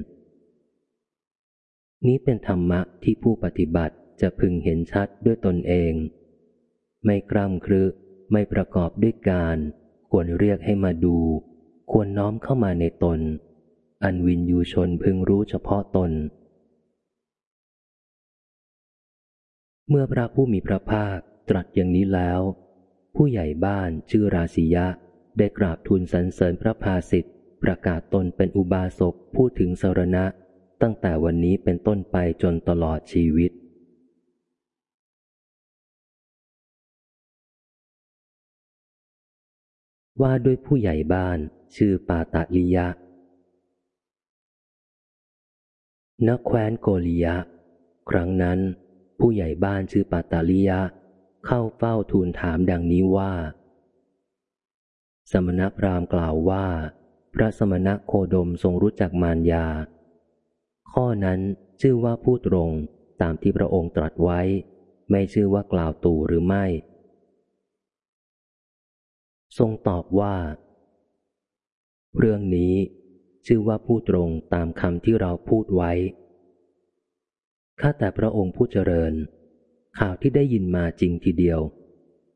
นี้เป็นธรรมะที่ผู้ปฏิบัติจะพึงเห็นชัดด้วยตนเอง ไม่กล้ำครึไม่ประกอบด้วยการ ควรเรียกให้มาดู ควรน้อมเข้ามาในตน อันวินยูชนพึงรู้เฉพาะตน เมื่อพระผู้มีพระภาคตรัสอย่างนี้แล้ว ผู้ใหญ่บ้านชื่อราศียะ ได้กราบทูลสรรเสริญพระภาสิทธิ์ประกาศตนเป็นอุบาสกพูดถึงสารณะ ตั้งแต่วันนี้เป็นต้นไปจนตลอดชีวิต ว่าด้วยผู้ใหญ่บ้านชื่อปาตาลิยะนักแคว้นโกริยะ ครั้งนั้น ผู้ใหญ่บ้านชื่อปัตาลิยะ เข้าเฝ้าทูลถามดังนี้ว่า สมณพราหมณ์กล่าวว่า พระสมณะโคดมทรงรู้จักมารยา ข้อนั้นชื่อว่าพูดตรงตามที่พระองค์ตรัสไว้ ไม่ชื่อว่ากล่าวตู่หรือไม่ ทรงตอบว่า เรื่องนี้ชื่อว่าพูดตรงตามคำที่เราพูดไว้ ข้าแต่พระองค์ผู้เจริญ ข่าวที่ได้ยินมาจริงทีเดียว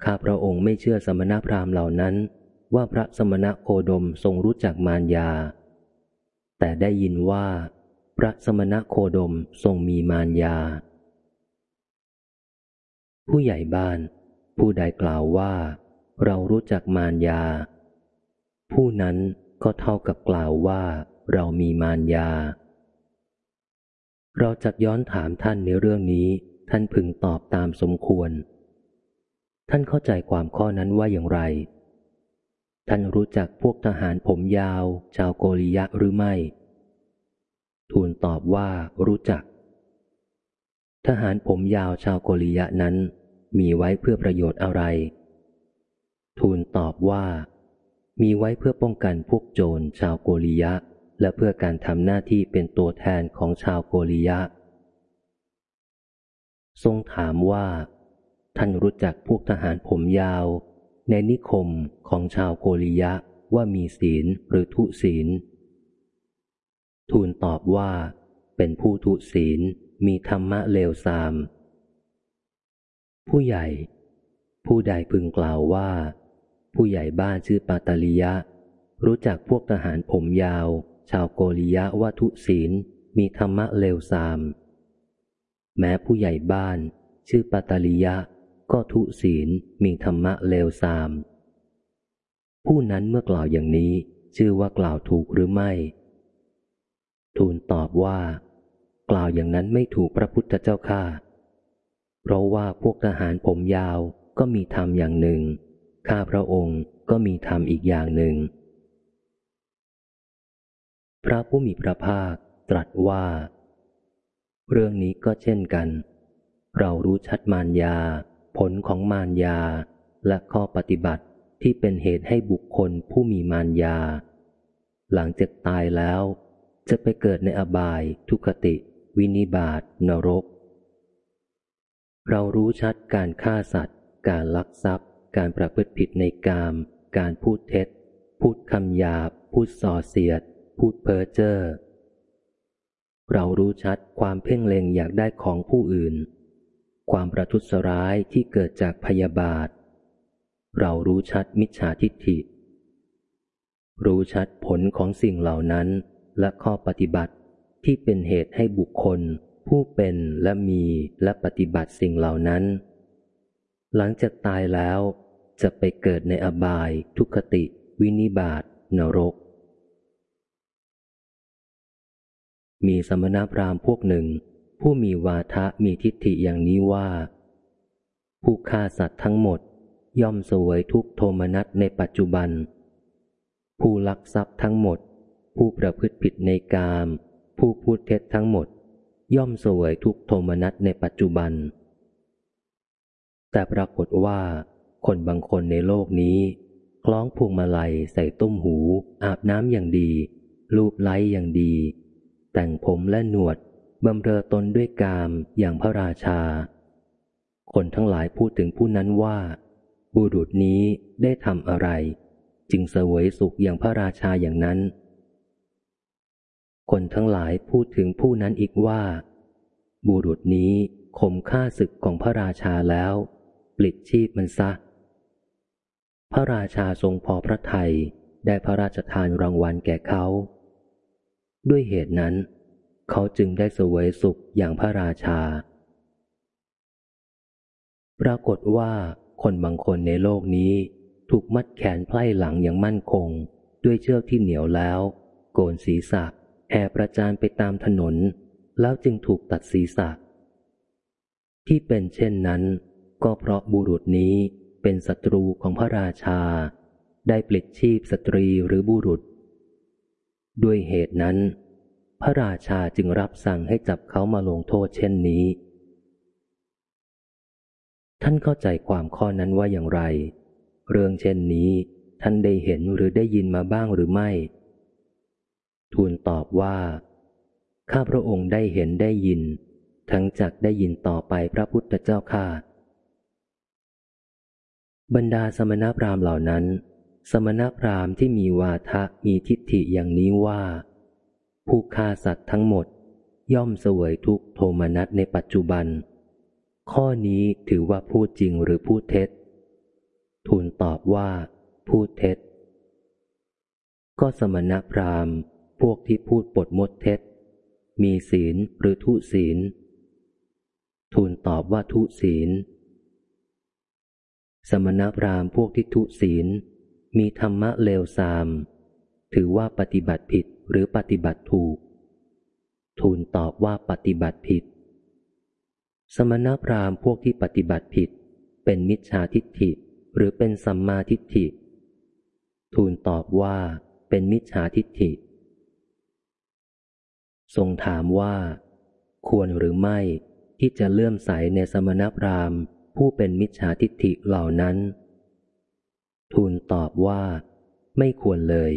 ข้าพระองค์ไม่เชื่อสมณพราหมณ์เหล่านั้น ว่าพระสมณโคดมทรงรู้จักมารยา แต่ได้ยินว่า พระสมณโคดมทรงมีมารยา ผู้ใหญ่บ้าน ผู้ใดกล่าวว่า เรารู้จักมารยา ผู้นั้นก็เท่ากับกล่าวว่าเรามีมารยา เราจะย้อนถามท่านในเรื่องนี้ ท่านพึงตอบตามสมควร ท่านเข้าใจความข้อนั้นว่าอย่างไร ท่านรู้จักพวกทหารผมยาว ชาวโกริยะหรือไม่ ทูลตอบว่ารู้จัก ทหารผมยาวชาวโกริยะนั้น มีไว้เพื่อประโยชน์อะไร ทูลตอบว่า มีไว้เพื่อป้องกันพวกโจรชาวโกริยะ และเพื่อการทำหน้าที่เป็นตัวแทนของชาวโกริยะ ทรงถามว่า ท่านรู้จักพวกทหารผมยาว ในนิคมของชาวโกริยะว่ามีศีลหรือทุศีล ทูลตอบว่า เป็นผู้ทุศีลมีธรรมะเลวทราม ผู้ใหญ่ ผู้ใดพึงกล่าวว่า ผู้ใหญ่บ้านชื่อปาตาลิยะ รู้จักพวกทหารผมยาว ชาวโกริยะว่าทุศีลมีธรรมะเลวทราม แม้ผู้ใหญ่บ้าน ชื่อปตาลิยะ ก็ทุศีลมีธรรมะเลวทราม ผู้นั้นเมื่อกล่าวอย่างนี้ชื่อว่ากล่าวถูกหรือไม่ ทูลตอบว่า กล่าวอย่างนั้นไม่ถูกพระพุทธเจ้าข้าเพราะว่าพวกทหารผมยาวก็มีธรรมอย่างหนึ่ง ข้าพระองค์ก็มีธรรมอีกอย่างหนึ่ง พระผู้มีพระภาคตรัสว่า เรื่องนี้ก็เช่นกัน เรารู้ชัดมารยา ผลของมารยา และข้อปฏิบัติที่เป็นเหตุให้บุคคลผู้มีมารยา หลังจากตายแล้ว จะไปเกิดในอบาย ทุคติ วินิบาตนรก เรารู้ชัดการฆ่าสัตว์ การลักทรัพย์ การประพฤติผิดในกาม การพูดเท็จ พูดคำหยาบพูดส่อเสียด พูดเพ้อเจ้อเรารู้ชัดความเพ่งเล็งอยากได้ของผู้อื่น ความประทุษร้ายที่เกิดจากพยาบาท เรารู้ชัดมิจฉาทิฏฐิ รู้ชัดผลของสิ่งเหล่านั้นและข้อปฏิบัติที่เป็นเหตุให้บุคคล ผู้เป็นและมีและปฏิบัติสิ่งเหล่านั้น หลังจากตายแล้วจะไปเกิดในอบาย ทุคติ วินิบาตนรก มีสมณพราหมณ์พวกหนึ่ง ผู้มีวาทะมีทิฏฐิอย่างนี้ว่า ผู้ฆ่าสัตว์ทั้งหมด ย่อมสวยทุกโทมนัสในปัจจุบัน ผู้ลักทรัพย์ทั้งหมด ผู้ประพฤติผิดในกาม ผู้พูดเท็จทั้งหมด ย่อมสวยทุกโทมนัสในปัจจุบัน แต่ปรากฏว่า คนบางคนในโลกนี้ คล้องพวงมาลัยใส่ตุ้มหู อาบน้ำอย่างดีรูปไล้อย่างดี แต่งผมและหนวดบำเรอตนด้วยกามอย่างพระราชา คนทั้งหลายพูดถึงผู้นั้นว่า บุรุษนี้ได้ทำอะไร จึงเสวยสุขอย่างพระราชาอย่างนั้น คนทั้งหลายพูดถึงผู้นั้นอีกว่า บุรุษนี้ข่มฆ่าศึกของพระราชาแล้ว ปลิดชีพมันซะ พระราชาทรงพอพระทยัยได้พระราชทานรางวัลแก่เขา ด้วยเหตุนั้น เขาจึงได้เสวยสุขอย่างพระราชา ปรากฏว่าคนบางคนในโลกนี้ถูกมัดแขนไพล่หลังอย่างมั่นคง ด้วยเชือกที่เหนียวแล้ว โกนศีรษะแห่ประจานไปตามถนน แล้วจึงถูกตัดศีรษะ ที่เป็นเช่นนั้น ก็เพราะบุรุษนี้เป็นศัตรูของพระราชา ได้ปลิดชีพสตรีหรือบุรุษ ด้วยเหตุนั้น พระราชาจึงรับสั่งให้จับเขามาลงโทษเช่นนี้ ท่านเข้าใจความข้อนั้นว่าอย่างไร เรื่องเช่นนี้ ท่านได้เห็นหรือได้ยินมาบ้างหรือไม่ ทูลตอบว่า ข้าพระองค์ได้เห็นได้ยิน ทั้งจักได้ยินต่อไปพระพุทธเจ้าข้าบรรดาสมณพราหมณ์เหล่านั้น สมณพราหมณ์ที่มีวาทะมีทิฏฐิอย่างนี้ว่า ผู้ฆ่าสัตว์ทั้งหมด ย่อมเสวยทุกโทมนัสในปัจจุบัน ข้อนี้ถือว่าพูดจริงหรือพูดเท็จ ทูลตอบว่า พูดเท็จ ก็สมณพราหมณ์พวกที่พูดปดมดเท็จ มีศีลหรือทุศีล ทูลตอบว่าทุศีล สมณพราหมณ์พวกที่ทุศีล มีธรรมะเลวทราม ถือว่าปฏิบัติผิดหรือปฏิบัติถูก ทูลตอบว่าปฏิบัติผิด สมณพราหมณ์พวกที่ปฏิบัติผิด เป็นมิจฉาทิฏฐิหรือเป็นสัมมาทิฏฐิ ทูลตอบว่าเป็นมิจฉาทิฏฐิ ทรงถามว่า ควรหรือไม่ที่จะเลื่อมใสในสมณพราหมณ์ผู้เป็นมิจฉาทิฏฐิเหล่านั้น ทูลตอบว่า ไม่ควรเลย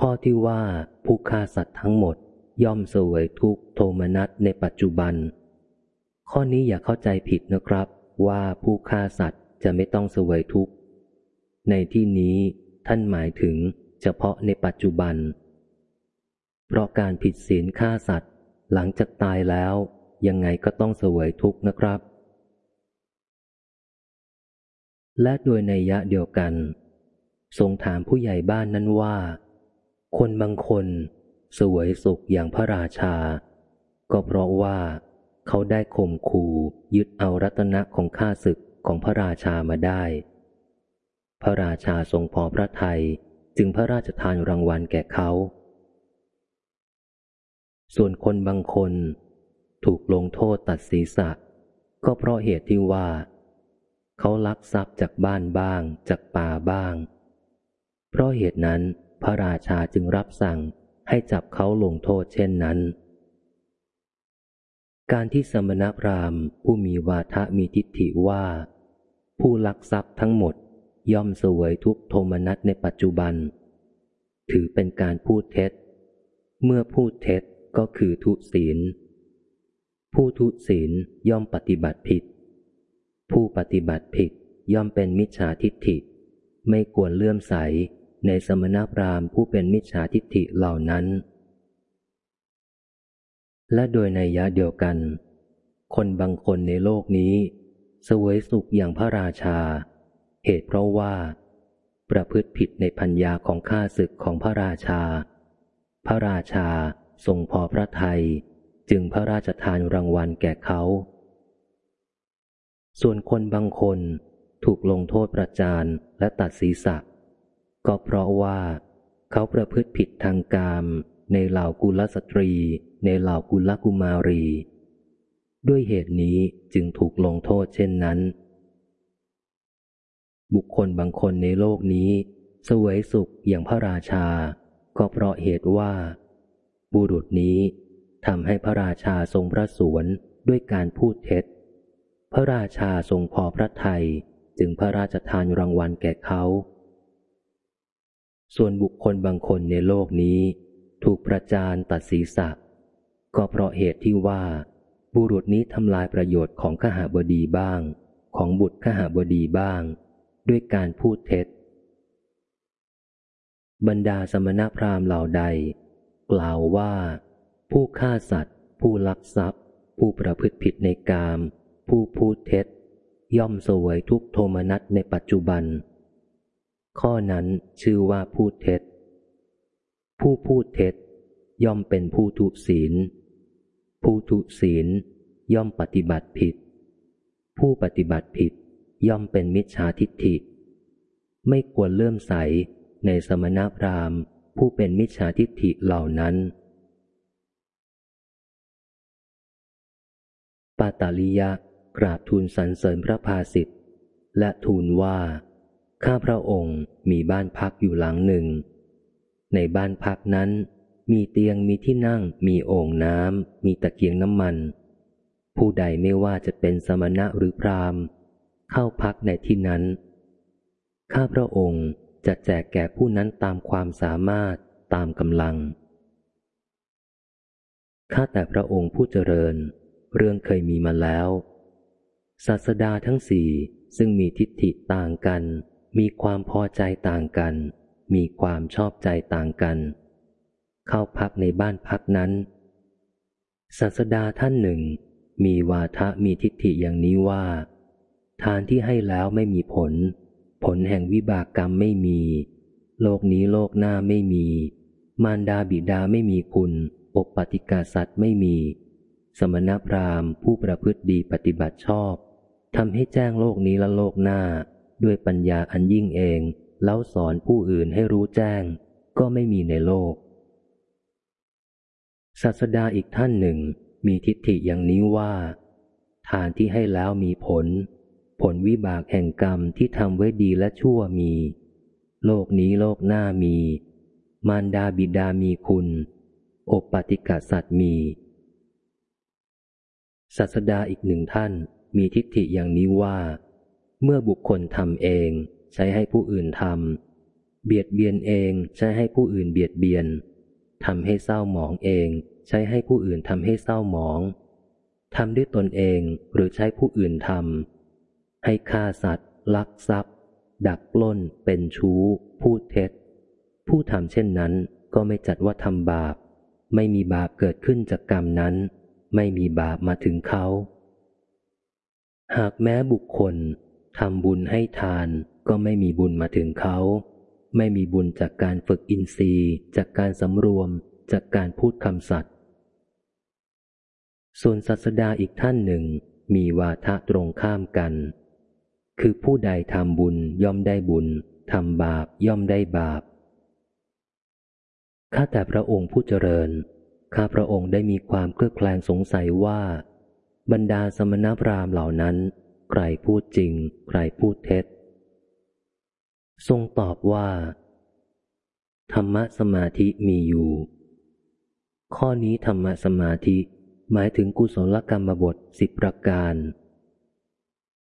ข้อที่ว่าผู้ฆ่าสัตว์ทั้งหมด ย่อมเสวยทุกโทมนัสในปัจจุบัน ข้อนี้อย่าเข้าใจผิดนะครับ ว่าผู้ฆ่าสัตว์จะไม่ต้องเสวยทุกข์ ในที่นี้ท่านหมายถึงเฉพาะในปัจจุบัน เพราะการผิดศีลฆ่าสัตว์ หลังจากตายแล้ว ยังไงก็ต้องเสวยทุกข์นะครับ และโดยในยะเดียวกัน ทรงถามผู้ใหญ่บ้านนั้นว่า คนบางคนสวยสุขอย่างพระราชา ก็เพราะว่า เขาได้ข่มขู่ยึดเอารัตนะของข้าศึกของพระราชามาได้ พระราชาทรงพอพระทยัยจึงพระราชทานรางวัลแก่เขา ส่วนคนบางคน ถูกลงโทษตัดศีรษะ ก็เพราะเหตุที่ว่า เขาลักทรัพย์จากบ้านบ้าง จากป่าบ้าง เพราะเหตุนั้นพระราชาจึงรับสั่งให้จับเขาลงโทษเช่นนั้น การที่สมณพราหมณ์ผู้มีวาทะมีทิฏฐิว่า ผู้ลักทรัพย์ทั้งหมดย่อมสวยทุกโทมนัสในปัจจุบัน ถือเป็นการพูดเท็จ เมื่อพูดเท็จก็คือทุศีล ผู้ทุศีลย่อมปฏิบัติผิด ผู้ปฏิบัติผิดย่อมเป็นมิจฉาทิฏฐิ ไม่ควรเลื่อมใสในสมณพราหมณ์ผู้เป็นมิจฉาทิฏฐิเหล่านั้น และโดยในยะเดียวกัน คนบางคนในโลกนี้ สวยสุขอย่างพระราชา เหตุเพราะว่า ประพฤติผิดในพัญญาของข้าศึกของพระราชา พระราชาทรงพอพระทัยจึงพระราชทานรางวัลแก่เขา ส่วนคนบางคนถูกลงโทษประจานและตัดศีรษะ ก็เพราะว่าเขาประพฤติผิดทางกาม ในเหล่ากุลสตรี ในเหล่ากุลกุมารี ด้วยเหตุนี้จึงถูกลงโทษเช่นนั้น บุคคลบางคนในโลกนี้สวยสุขอย่างพระราชา ก็เพราะเหตุว่า บุรุษนี้ทำให้พระราชาทรงพระสวนด้วยการพูดเท็จ พระราชาทรงพอพระทัยจึงพระราชทานรางวัลแก่เขา ส่วนบุคคลบางคนในโลกนี้ ถูกประจานตัดศีรษะ ก็เพราะเหตุที่ว่า บุรุษนี้ทำลายประโยชน์ของขหาบดีบ้าง ของบุตรขหาบดีบ้าง ด้วยการพูดเท็จ บรรดาสมณพราหมณ์เหล่าใด กล่าวว่า ผู้ฆ่าสัตว์ ผู้ลักทรัพย์ ผู้ประพฤติผิดในกาม ผู้พูดเท็จ ย่อมสวยทุกโทมนัสในปัจจุบัน ข้อนั้นชื่อว่าพูดเท็จ ผู้พูดเท็จ ย่อมเป็นผู้ทุศีล ผู้ทุศีล ย่อมปฏิบัติผิด ผู้ปฏิบัติผิด ย่อมเป็นมิจฉาทิฏฐิ ไม่ควรเลื่อมใสในสมณพราหมณ์ผู้เป็นมิจฉาทิฏฐิเหล่านั้น ปาตาลิยะ กราบทูลสรรเสริญพระภาสิทธิ์และทูลว่า ข้าพระองค์มีบ้านพักอยู่หลังหนึ่ง ในบ้านพักนั้นมีเตียงมีที่นั่ง มีโอ่งน้ำมีตะเกียงน้ำมัน ผู้ใดไม่ว่าจะเป็นสมณะหรือพรามเข้าพักในที่นั้น ข้าพระองค์จะแจกแก่ผู้นั้นตามความสามารถตามกำลัง ข้าแต่พระองค์ผู้เจริญ เรื่องเคยมีมาแล้ว ศาสดาทั้งสี่ซึ่งมีทิฏฐิต่างกัน มีความพอใจต่างกัน มีความชอบใจต่างกัน เข้าพักในบ้านพักนั้น ศาสดาท่านหนึ่ง มีวาทะมีทิฏฐิอย่างนี้ว่า ทานที่ให้แล้วไม่มีผล ผลแห่งวิบากกรรมไม่มี โลกนี้โลกหน้าไม่มี มารดาบิดาไม่มีคุณปกปฏิกาสัตว์ไม่มี สมณพราหมณ์ผู้ประพฤติดีปฏิบัติชอบ ทำให้แจ้งโลกนี้และโลกหน้า ด้วยปัญญาอันยิ่งเอง แล้วสอนผู้อื่นให้รู้แจ้ง ก็ไม่มีในโลก ศาสดาอีกท่านหนึ่งมีทิฏฐิอย่างนี้ว่า ทานที่ให้แล้วมีผล ผลวิบากแห่งกรรมที่ทำไว้ดีและชั่วมี โลกนี้โลกหน้ามี มารดาบิดามีคุณโอปปาติกาสัตว์มีศาสดาอีกหนึ่งท่าน มีทิฏฐิอย่างนี้ว่า เมื่อบุคคลทำเองใช้ให้ผู้อื่นทำเบียดเบียนเองใช้ให้ผู้อื่นเบียดเบียนทำให้เศร้าหมองเอง ใช้ให้ผู้อื่นทำให้เศร้าหมองทำด้วยตนเองหรือใช้ผู้อื่นทำให้ฆ่าสัตว์ ลักทรัพย์ ดักปล้น เป็นชู้ พูดเท็จ ผู้ทำเช่นนั้นก็ไม่จัดว่าทำบาป ไม่มีบาปเกิดขึ้นจากกรรมนั้น ไม่มีบาปมาถึงเขา หากแม้บุคคลทำบุญให้ทานก็ไม่มีบุญมาถึงเขา ไม่มีบุญจากการฝึกอินทรีย์ จากการสำรวม จากการพูดคำสัตย์ส่วนศาสดาอีกท่านหนึ่งมีวาทะตรงข้ามกัน คือผู้ใดทำบุญย่อมได้บุญทำบาปย่อมได้บาป ข้าแต่พระองค์ผู้เจริญ ข้าพระองค์ได้มีความเคลือบแคลงสงสัยว่า บรรดาสมณพราหมณ์เหล่านั้น ใครพูดจริง ใครพูดเท็จ ทรงตอบว่า ธรรมะสมาธิมีอยู่ ข้อนี้ธรรมะสมาธิหมายถึงกุศลกรรมบทสิบประการ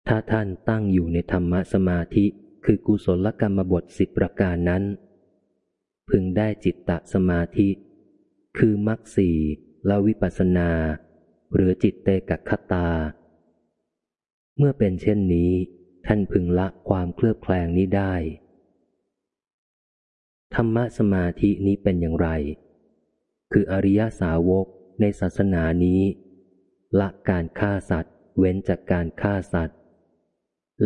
ถ้าท่านตั้งอยู่ในธรรมะสมาธิคือกุศลกรรมบทสิบประการนั้น พึงได้จิตตสมาธิ คือมรรคสีและวิปัสสนา หรือจิตเตกัคตา เมื่อเป็นเช่นนี้ ท่านพึงละความเคลือบแคลงนี้ได้ ธรรมะสมาธินี้เป็นอย่างไร คืออริยสาวกในศาสนานี้ ละการฆ่าสัตว์ เว้นจากการฆ่าสัตว์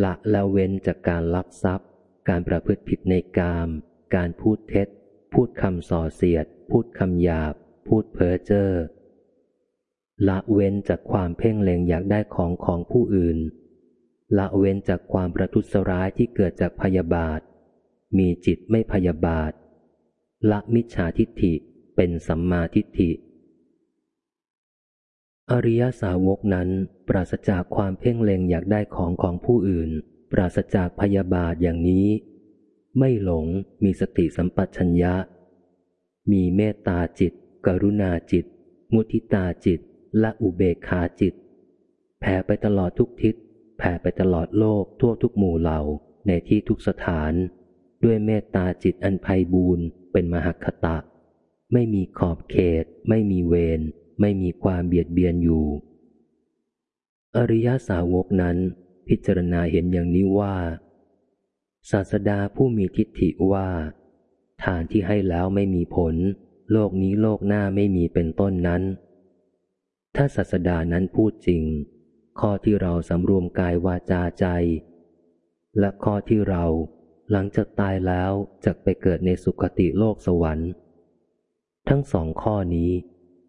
ละแล้วเว้นจากการลักทรัพย์ การประพฤติผิดในกาม การพูดเท็จ พูดคำส่อเสียด พูดคำหยาบ พูดเพ้อเจ้อ ละเว้นจากความเพ่งเล็งอยากได้ของของผู้อื่น ละเว้นจากความประทุษร้ายที่เกิดจากพยาบาท มีจิตไม่พยาบาท ละมิจฉาทิฏฐิเป็นสัมมาทิฏฐิ อริยสาวกนั้น ปราศจากความเพ่งเล็งอยากได้ของของผู้อื่น ปราศจากพยาบาทอย่างนี้ ไม่หลงมีสติสัมปชัญญะ มีเมตตาจิต กรุณาจิต มุทิตาจิต และอุเบกขาจิต แผ่ไปตลอดทุกทิศ แผ่ไปตลอดโลกทั่วทุกหมู่เหล่าในที่ทุกสถาน ด้วยเมตตาจิตอันไพบูรณ์เป็นมหคตะ ไม่มีขอบเขต ไม่มีเวรไม่มีความเบียดเบียนอยู่ อริยสาวกนั้น พิจารณาเห็นอย่างนี้ว่า ศาสดาผู้มีทิฏฐิว่าทานที่ให้แล้วไม่มีผล โลกนี้โลกหน้าไม่มีเป็นต้นนั้น ถ้าศาสดานั้นพูดจริง ข้อที่เราสำรวมกายวาจาใจ และข้อที่เราหลังจากตายแล้วจะไปเกิดในสุคติโลกสวรรค์ ทั้งสองข้อนี้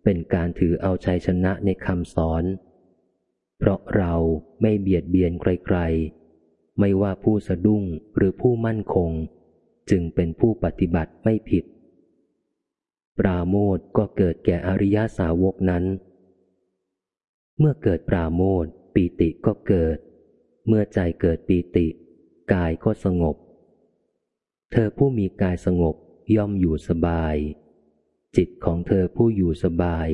เป็นการถือเอาชัยชนะในคำสอน เพราะเราไม่เบียดเบียนใครๆ ไม่ว่าผู้สะดุ้งหรือผู้มั่นคง จึงเป็นผู้ปฏิบัติไม่ผิด ปราโมทก็เกิดแก่อริยสาวกนั้น เมื่อเกิดปราโมทปีติก็เกิด เมื่อใจเกิดปีติ กายก็สงบ เธอผู้มีกายสงบย่อมอยู่สบาย จิตของเธอผู้อยู่สบาย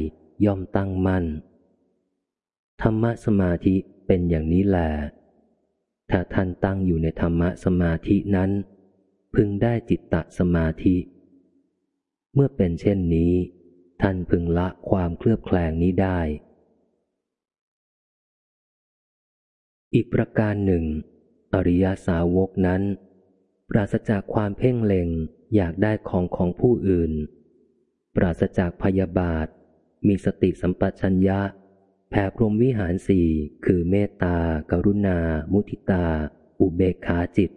ย่อมตั้งมั่น ธรรมะสมาธิเป็นอย่างนี้แหละถ้าท่านตั้งอยู่ในธรรมะสมาธินั้น พึงได้จิตตสมาธิ เมื่อเป็นเช่นนี้ ท่านพึงละความเคลือบแคลงนี้ได้ อีกประการหนึ่ง อริยาสาวกนั้น ปราศจากความเพ่งเล็งอยากได้ของของผู้อื่น ปราศจากพยาบาท มีสติสัมปชัญญะ แผ่พรหมวิหารสี่คือเมตตา กรุณา มุทิตา อุเบกขาจิต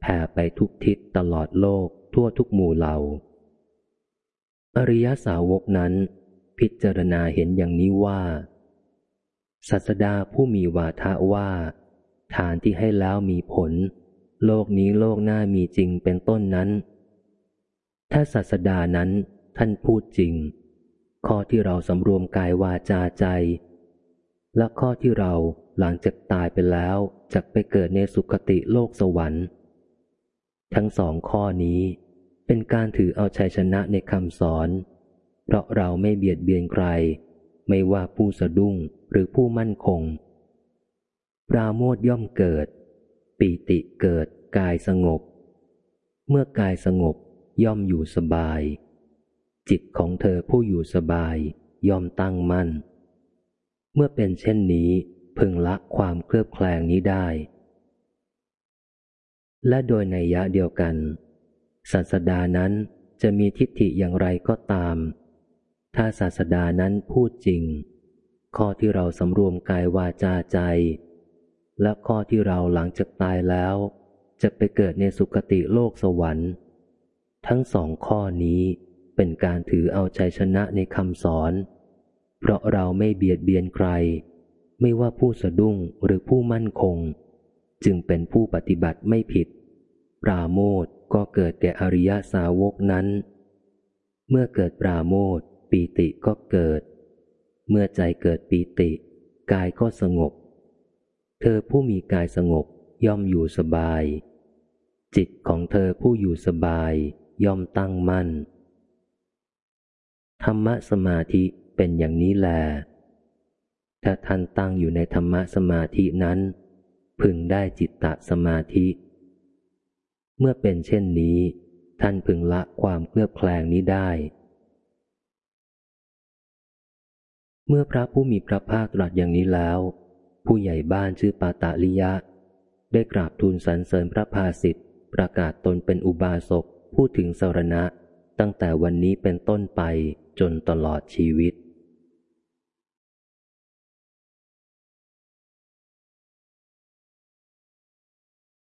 แผ่ไปทุกทิศตลอดโลกทั่วทุกหมู่เหล่า อริยสาวกนั้น พิจารณาเห็นอย่างนี้ว่า ศาสดาผู้มีวาทะว่าฐานที่ให้แล้วมีผล โลกนี้โลกหน้ามีจริงเป็นต้นนั้น ถ้าศาสดานั้นท่านพูดจริง ข้อที่เราสำรวมกายวาจาใจ และข้อที่เราหลังจากตายไปแล้วจะไปเกิดในสุคติโลกสวรรค์ ทั้งสองข้อนี้เป็นการถือเอาชัยชนะในคำสอน เพราะเราไม่เบียดเบียนใคร ไม่ว่าผู้สะดุ้ง หรือผู้มั่นคง ปราโมทย่อมเกิด ปีติเกิดกายสงบ เมื่อกายสงบย่อมอยู่สบาย จิตของเธอผู้อยู่สบายย่อมตั้งมั่น เมื่อเป็นเช่นนี้พึงละความเคลือบแคลงนี้ได้ และโดยในยะเดียวกันศาสดานั้นจะมีทิฏฐิอย่างไรก็ตาม ถ้าศาสดานั้นพูดจริง ข้อที่เราสำรวมกายวาจาใจ และข้อที่เราหลังจากตายแล้ว จะไปเกิดในสุคติโลกสวรรค์ ทั้งสองข้อนี้เป็นการถือเอาใจชนะในคำสอน เพราะเราไม่เบียดเบียนใคร ไม่ว่าผู้สะดุ้งหรือผู้มั่นคง จึงเป็นผู้ปฏิบัติไม่ผิด ปราโมทก็เกิดแก่อริยสาวกนั้น เมื่อเกิดปราโมทปีติก็เกิด เมื่อใจเกิดปีติ กายก็สงบ เธอผู้มีกายสงบย่อมอยู่สบาย จิตของเธอผู้อยู่สบาย ย่อมตั้งมั่น ธรรมะสมาธิเป็นอย่างนี้แล ถ้าท่านตั้งอยู่ในธรรมะสมาธินั้น พึงได้จิตตสมาธิ เมื่อเป็นเช่นนี้ ท่านพึงละความเคลือบแคลงนี้ได้ เมื่อพระผู้มีพระภาคตรัสอย่างนี้แล้ว ผู้ใหญ่บ้านชื่อปาตาลิยะ ได้กราบทูลสรรเสริญพระภาสิทธิ์ประกาศตนเป็นอุบาสกพูดถึงสารณะ ตั้งแต่วันนี้เป็นต้นไปจนตลอดชีวิต